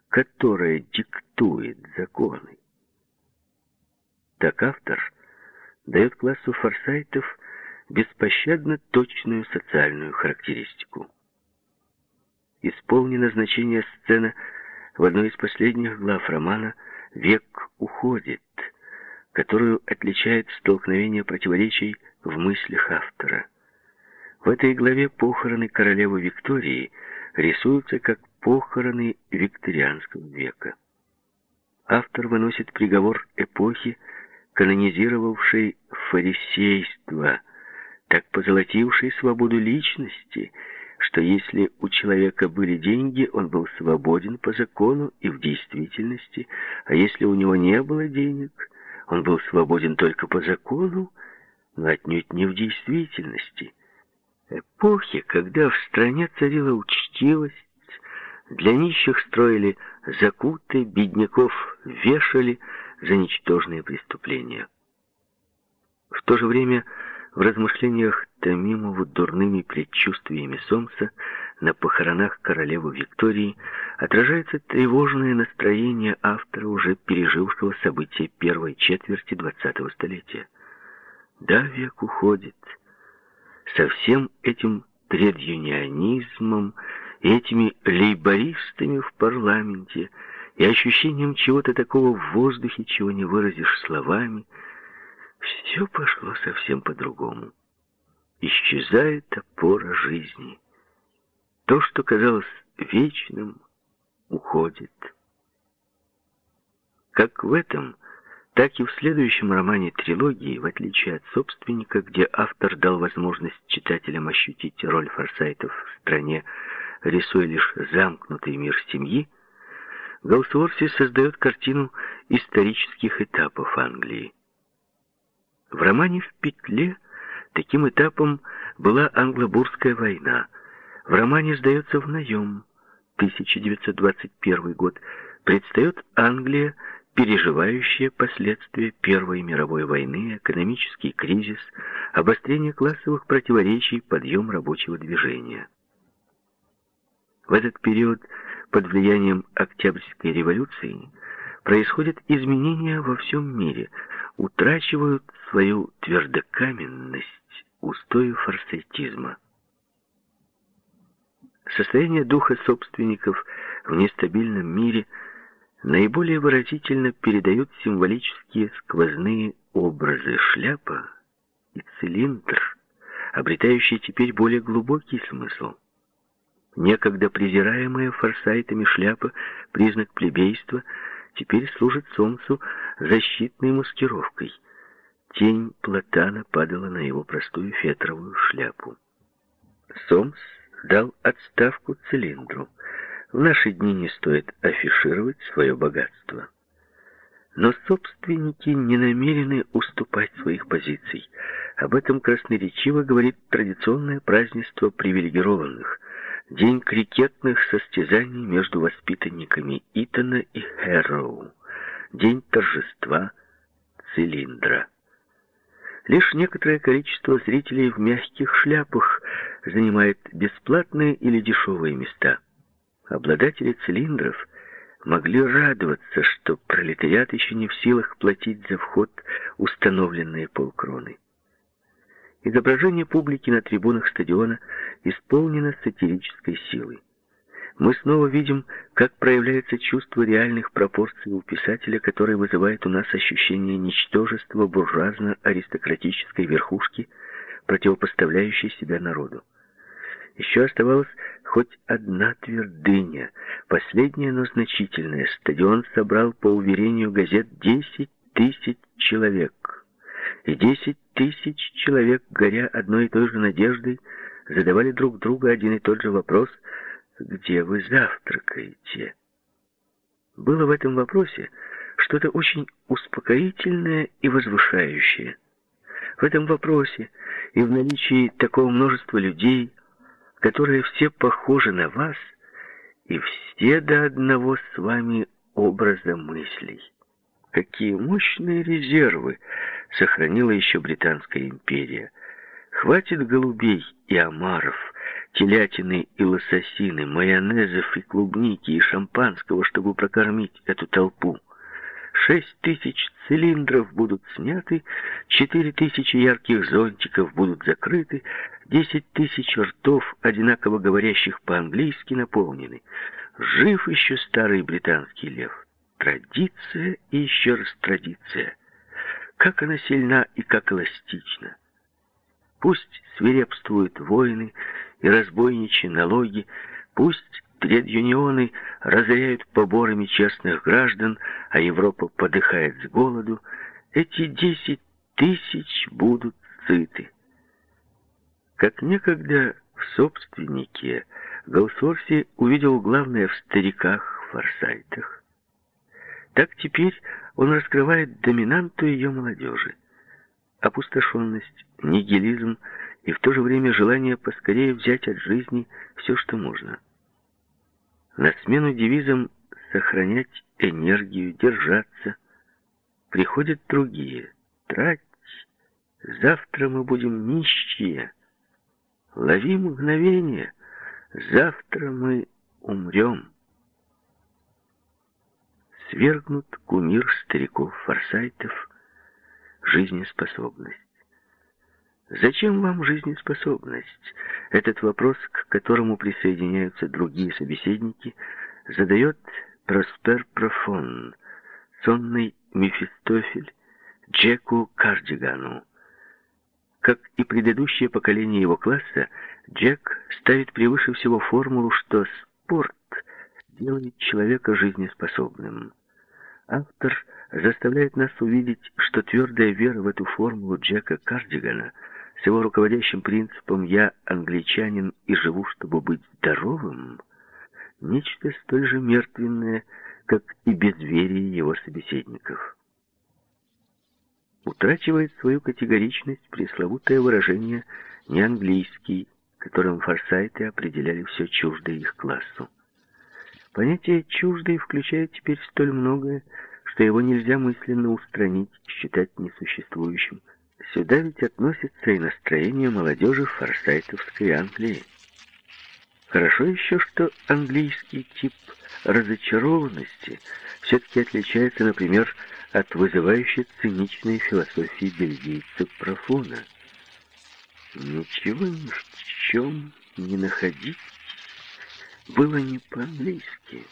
которое диктует законы. Так автор дает классу форсайтов беспощадно точную социальную характеристику. Исполнено значение сцена в одной из последних глав романа «Век уходит», которую отличает столкновение противоречий в мыслях автора. В этой главе похороны королевы Виктории рисуются как похороны викторианского века. Автор выносит приговор эпохи, канонизировавшей фарисейство – так позолотивший свободу личности, что если у человека были деньги, он был свободен по закону и в действительности, а если у него не было денег, он был свободен только по закону, но отнюдь не в действительности. Эпохи, когда в стране царила учтивость, для нищих строили закуты, бедняков вешали за ничтожные преступления. В то же время в размышлениях томимого дурными предчувствиями Сомса на похоронах королевы Виктории отражается тревожное настроение автора, уже пережившего события первой четверти XX столетия. Да, век уходит. Со всем этим тредюнионизмом и этими лейбористами в парламенте и ощущением чего-то такого в воздухе, чего не выразишь словами, все пошло совсем по-другому. Исчезает опора жизни. То, что казалось вечным, уходит. Как в этом, так и в следующем романе трилогии, в отличие от собственника, где автор дал возможность читателям ощутить роль форсайтов в стране, рисуя лишь замкнутый мир семьи, Галсуорси создает картину исторических этапов Англии. В романе «В петле» таким этапом была Англобурская война. В романе «Сдается в наем» 1921 год предстает Англия, переживающая последствия Первой мировой войны, экономический кризис, обострение классовых противоречий, подъем рабочего движения. В этот период под влиянием Октябрьской революции происходят изменения во всем мире, утрачивают свою твердокаменность устои форсайтизма. Состояние духа собственников в нестабильном мире наиболее выразительно передают символические сквозные образы шляпа и цилиндр, обретающие теперь более глубокий смысл. Некогда презираемая форсайтами шляпа, признак плебейства, теперь служит солнцу защитной маскировкой. Тень платана падала на его простую фетровую шляпу. Сомс дал отставку цилиндру. В наши дни не стоит афишировать свое богатство. Но собственники не намерены уступать своих позиций. Об этом красноречиво говорит традиционное празднество привилегированных – день крикетных состязаний между воспитанниками Итона и Хэрроу, день торжества цилиндра. Лишь некоторое количество зрителей в мягких шляпах занимает бесплатные или дешевые места. Обладатели цилиндров могли радоваться, что пролетариат еще не в силах платить за вход установленные полкроны. Изображение публики на трибунах стадиона исполнено сатирической силой. Мы снова видим, как проявляется чувство реальных пропорций у писателя, которое вызывает у нас ощущение ничтожества буржуазно-аристократической верхушки, противопоставляющей себя народу. Еще оставалась хоть одна твердыня, последняя, но значительная. Стадион собрал, по уверению газет, 10 тысяч человек и десять тысяч человек, горя одной и той же надеждой, задавали друг другу один и тот же вопрос «Где вы завтракаете?». Было в этом вопросе что-то очень успокоительное и возвышающее. В этом вопросе и в наличии такого множества людей, которые все похожи на вас, и все до одного с вами образа мыслей. Какие мощные резервы сохранила еще Британская империя. Хватит голубей и омаров, телятины и лососины, майонезов и клубники и шампанского, чтобы прокормить эту толпу. Шесть тысяч цилиндров будут сняты, четыре тысячи ярких зонтиков будут закрыты, десять тысяч ртов, одинаково говорящих по-английски, наполнены. Жив еще старый британский лев. Традиция и еще раз традиция. Как она сильна и как эластична. Пусть свирепствуют войны и разбойничьи налоги, пусть тред-юнионы разоряют поборами честных граждан, а Европа подыхает с голоду, эти десять тысяч будут сыты. Как некогда в собственнике Галсорси увидел главное в стариках-форсайтах, так теперь он раскрывает доминанту ее молодежи. Опустошенность, нигилизм и в то же время желание поскорее взять от жизни все, что можно. На смену девизам «сохранять энергию», «держаться» приходят другие «трать», Завтра мы будем нищие. Лови мгновение. Завтра мы умрем. Свергнут кумир стариков-форсайтов, жизнеспособность. Зачем вам жизнеспособность? Этот вопрос, к которому присоединяются другие собеседники, задает Проспер Профон, сонный Мефистофель, Джеку Кардигану. Как и предыдущее поколение его класса, Джек ставит превыше всего формулу, что спорт делает человека жизнеспособным. Автор заставляет нас увидеть, что твердая вера в эту формулу Джека Кардигана с его руководящим принципом «я англичанин и живу, чтобы быть здоровым» нечто столь же мертвенное, как и безверие его собеседников. Утрачивает свою категоричность пресловутое выражение «неанглийский», которым форсайты определяли все чуждое их классу. Понятие «чуждый» включает теперь столь многое, что его нельзя мысленно устранить, считать несуществующим. Сюда ведь относится и настроение молодежи форсайтовской Англии. Хорошо еще, что английский тип разочарованности все-таки отличается, например, от вызывающей циничной философии бельгийца Профона. Ничего ни в чем не находить было не по-английски,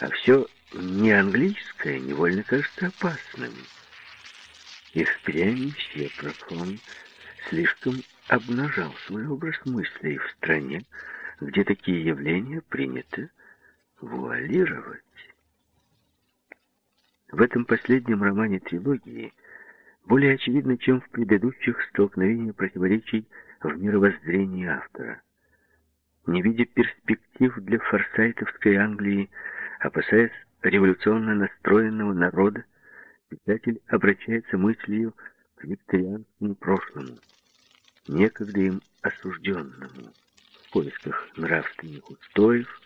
а все не английское невольно кажется опасным. И впрямь все Профон слишком обнажал свой образ мыслей в стране, где такие явления принято вуалировать. В этом последнем романе трилогии более очевидно, чем в предыдущих столкновения противоречий в мировоззрении автора. Не видя перспектив для форсайтовской Англии, опасаясь революционно настроенного народа, писатель обращается мыслью к викторианскому прошлому некогда им осужденному, в поисках нравственных устоев,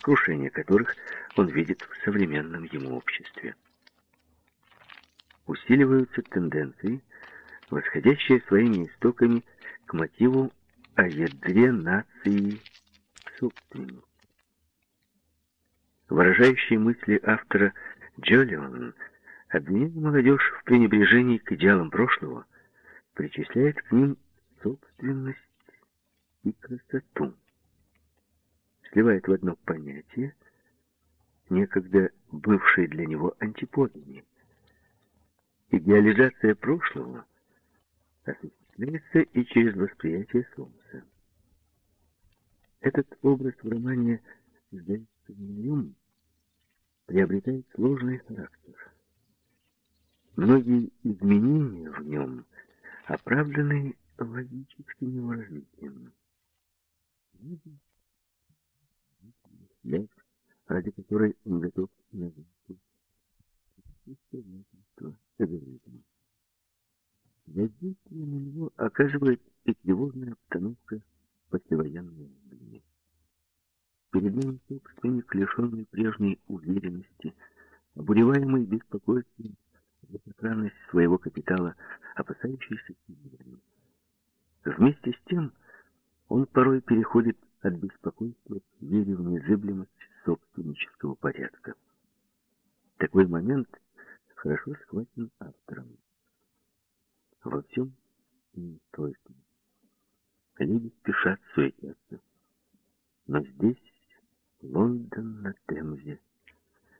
крушение которых он видит в современном ему обществе. Усиливаются тенденции, восходящие своими истоками к мотиву о ядре нации собственности. Выражающие мысли автора Джолион обвиняет молодежь в пренебрежении к идеалам прошлого, причисляет к ним собственность и красоту. Сливает в одно понятие, некогда бывшие для него антиподами. Идеализация прошлого осуществляется и через восприятие солнца. Этот образ в романе «Сдается в приобретает сложный характер. Многие изменения в нем оправданы логическим его развитием. Смерть, ради которой он готов на. Воздействие на него оказывает и тревожная обстановка послевоенной Англии. Перед ним собственник, лишенный прежней уверенности, обуреваемый беспокойством сохранность своего капитала, опасающийся тирани. Вместе с тем он порой переходит от беспокойства к вере в незыблемость собственнического порядка. Такой момент хорошо схвачен автором. Во всем неустройстве. Люди спешат суетятся. Но здесь Лондон на Темзе,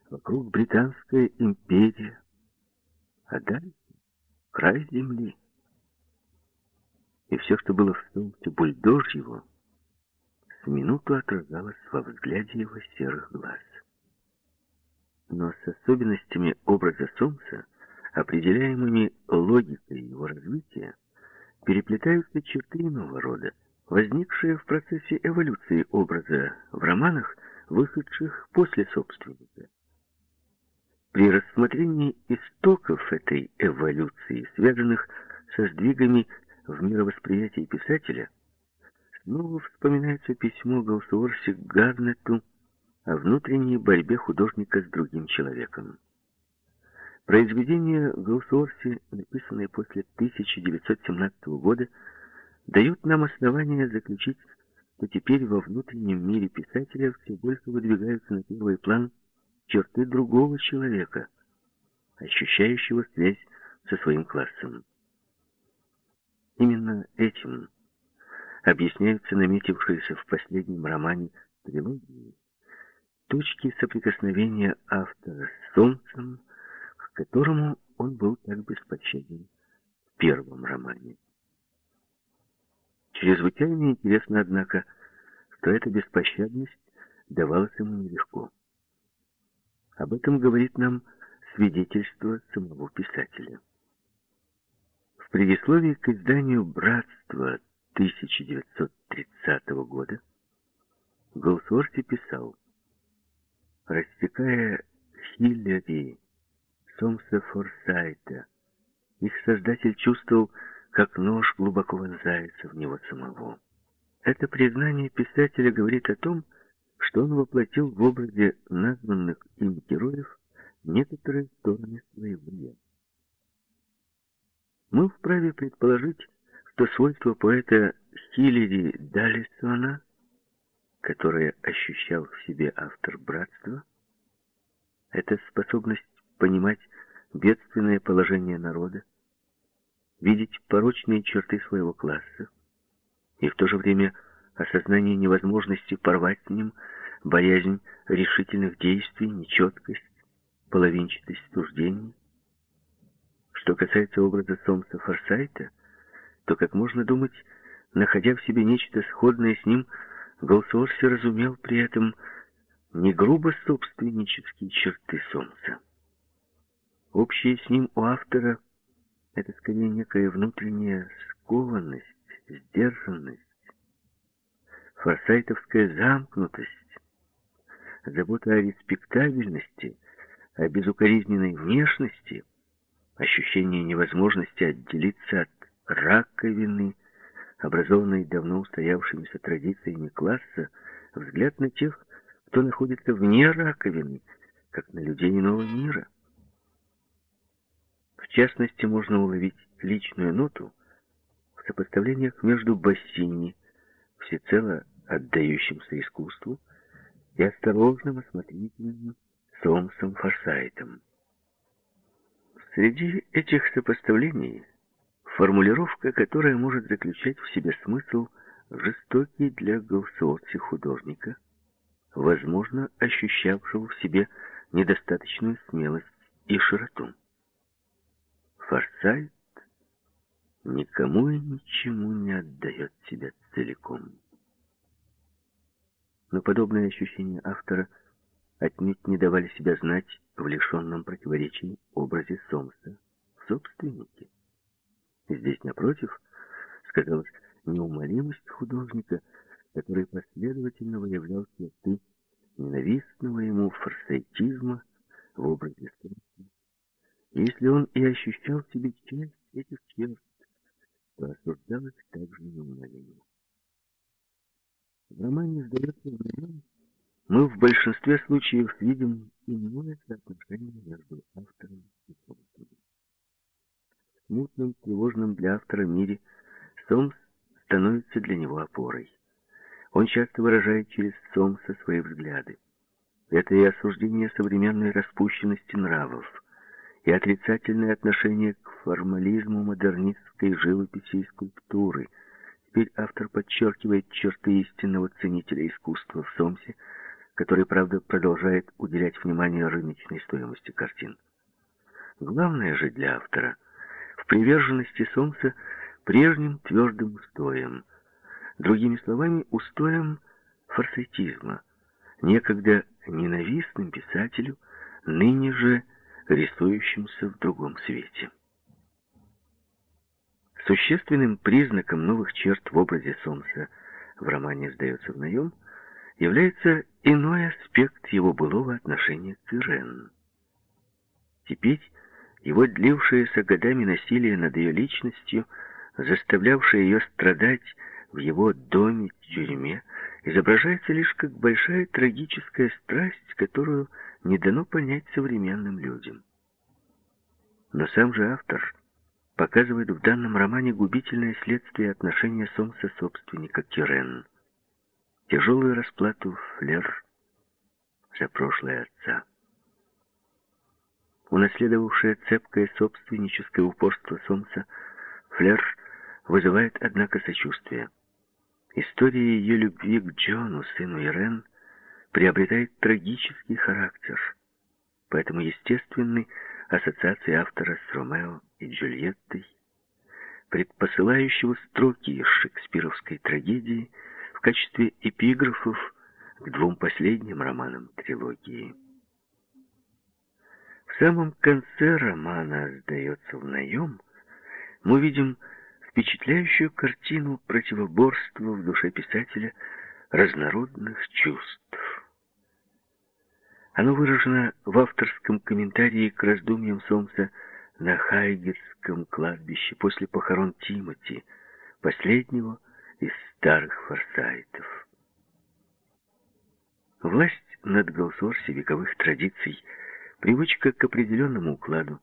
вокруг Британская империя, а дальше край земли и все, что было в солнце бульдожьего, с минуту отражалось во взгляде его серых глаз. Но с особенностями образа солнца, определяемыми логикой его развития, переплетаются черты иного рода, возникшие в процессе эволюции образа в романах, вышедших после собственника. При рассмотрении истоков этой эволюции, связанных со сдвигами в мировосприятии писателя снова вспоминается письмо Галсуорси к Гарнету о внутренней борьбе художника с другим человеком. Произведения Гаусуорси, написанные после 1917 года, дают нам основания заключить, что теперь во внутреннем мире писателя все больше выдвигаются на первый план черты другого человека, ощущающего связь со своим классом. Именно этим объясняются наметившиеся в последнем романе трилогии точки соприкосновения автора с солнцем, к которому он был так беспощаден в первом романе. Чрезвычайно интересно, однако, что эта беспощадность давалась ему нелегко. Об этом говорит нам свидетельство самого писателя. В предисловии к изданию «Братство» 1930 года Голсворти писал, «Растекая Хиллери, Сомса Форсайта, их создатель чувствовал, как нож глубоко вонзается в него самого. Это признание писателя говорит о том, что он воплотил в образе названных им героев некоторые стороны своего «я». Мы вправе предположить, что свойство поэта Хиллери Даллисона, которое ощущал в себе автор братства, это способность понимать бедственное положение народа, видеть порочные черты своего класса и в то же время осознание невозможности порвать с ним, боязнь решительных действий, нечеткость, половинчатость суждений. Что касается образа Сомса Форсайта, то, как можно думать, находя в себе нечто сходное с ним, Голсуорси разумел при этом не грубо собственнические черты Сомса. Общее с ним у автора — это скорее некая внутренняя скованность, сдержанность, форсайтовская замкнутость, забота о респектабельности, о безукоризненной внешности, ощущение невозможности отделиться от раковины, образованной давно устоявшимися традициями класса, взгляд на тех, кто находится вне раковины, как на людей иного мира. В частности, можно уловить личную ноту в сопоставлениях между Бассини, всецело отдающимся искусству, и осторожным, осмотрительным Сомсом Форсайтом. Среди этих сопоставлений формулировка, которая может заключать в себе смысл жестокий для Гаусуотси художника, возможно, ощущавшего в себе недостаточную смелость и широту. Форсайт никому и ничему не отдает себя целиком. Но подобные ощущения автора отнюдь не давали себя знать в лишенном противоречии образе Сомса в собственнике. Здесь, напротив, сказалась неумолимость художника, который последовательно выявлял черты ненавистного ему форсайтизма в образе Сомса. Если он и ощущал в себе часть этих черт, то осуждалось также неумолимо. В романе «Сдается в мы в большинстве случаев видим иное соотношение между автором и Сомсом. В смутном, тревожном для автора мире Сомс становится для него опорой. Он часто выражает через Сомса свои взгляды. Это и осуждение современной распущенности нравов, и отрицательное отношение к формализму модернистской живописи и скульптуры. Теперь автор подчеркивает черты истинного ценителя искусства в Сомсе, который, правда, продолжает уделять внимание рыночной стоимости картин. Главное же для автора в приверженности Сомса прежним твердым устоям, другими словами, устоям форсайтизма, некогда ненавистным писателю, ныне же рисующимся в другом свете. Существенным признаком новых черт в образе Сомса в романе «Сдается в наем» является иной аспект его былого отношения к Ирен. Теперь его длившееся годами насилие над ее личностью, заставлявшее ее страдать в его доме-тюрьме, изображается лишь как большая трагическая страсть, которую не дано понять современным людям. Но сам же автор показывает в данном романе губительное следствие отношения Сомса собственника к Ирен. Тяжелую расплату Флер за прошлое отца. Унаследовавшее цепкое собственническое упорство Сомса, Флер вызывает, однако, сочувствие. История ее любви к Джону, сыну Ирен, приобретает трагический характер, поэтому естественны ассоциации автора с Ромео и Джульеттой, предпосылающего строки из шекспировской трагедии в качестве эпиграфов к двум последним романам трилогии. В самом конце романа «Сдается в наем» мы видим впечатляющую картину противоборства в душе писателя разнородных чувств. Оно выражено в авторском комментарии к раздумьям Сомса на Хайгетском кладбище после похорон Тимоти, последнего из старых форсайтов. Власть над Голсорси вековых традиций, привычка к определенному укладу,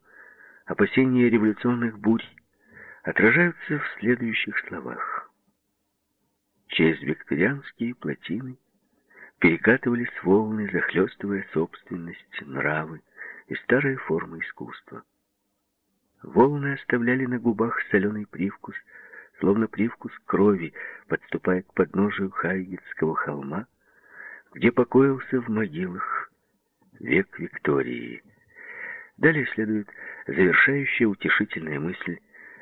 опасения революционных бурь отражаются в следующих словах. Через викторианские плотины перекатывались волны, захлестывая собственность, нравы и старые формы искусства. Волны оставляли на губах соленый привкус, словно привкус крови, подступая к подножию Хайгетского холма, где покоился в могилах век Виктории. Далее следует завершающая утешительная мысль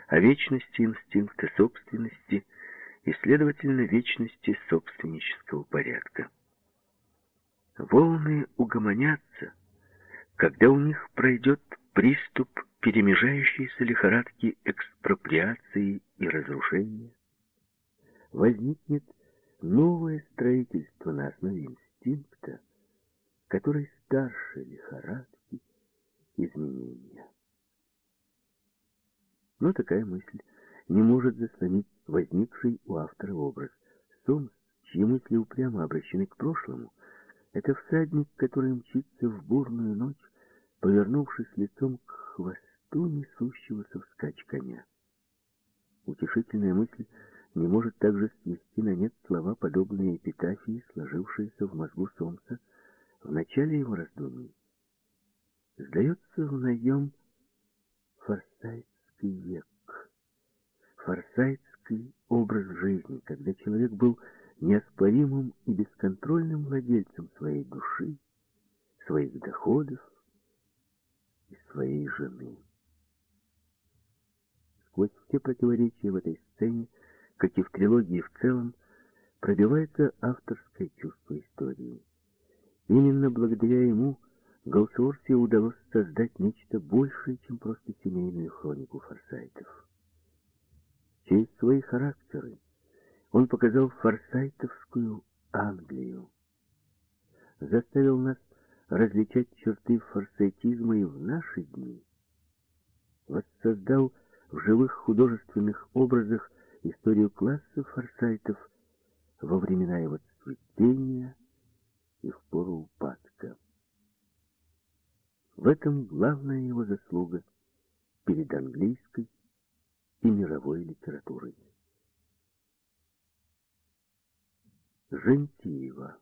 о вечности инстинкта собственности и, следовательно, вечности собственнического порядка. Волны угомонятся, когда у них пройдет приступ перемежающейся лихорадки экспроприации и разрушения. Возникнет новое строительство на основе инстинкта, который старше лихорадки изменения. Но такая мысль не может заслонить возникший у автора образ. Сомс, чьи мысли упрямо обращены к прошлому, это всадник, который мчится в бурную ночь, повернувшись лицом к хвосту несущегося вскачь коня. Утешительная мысль не может также свести на нет слова, подобные эпитафии, сложившиеся в мозгу Сомса в начале его раздумий. Сдается в наем Форсайт форсайтский век, форсайтский образ жизни, когда человек был неоспоримым и бесконтрольным владельцем своей души, своих доходов и своей жены. Сквозь все противоречия в этой сцене, как и в трилогии в целом, пробивается авторское чувство истории. Именно благодаря ему Голсуорси удалось создать нечто большее, чем просто семейную хронику форсайтов. Через свои характеры он показал форсайтовскую Англию, заставил нас различать черты форсайтизма и в наши дни, воссоздал в живых художественных образах историю класса форсайтов во времена его цветения и в пору упадка. В этом главная его заслуга перед английской и мировой литературой. Жентиева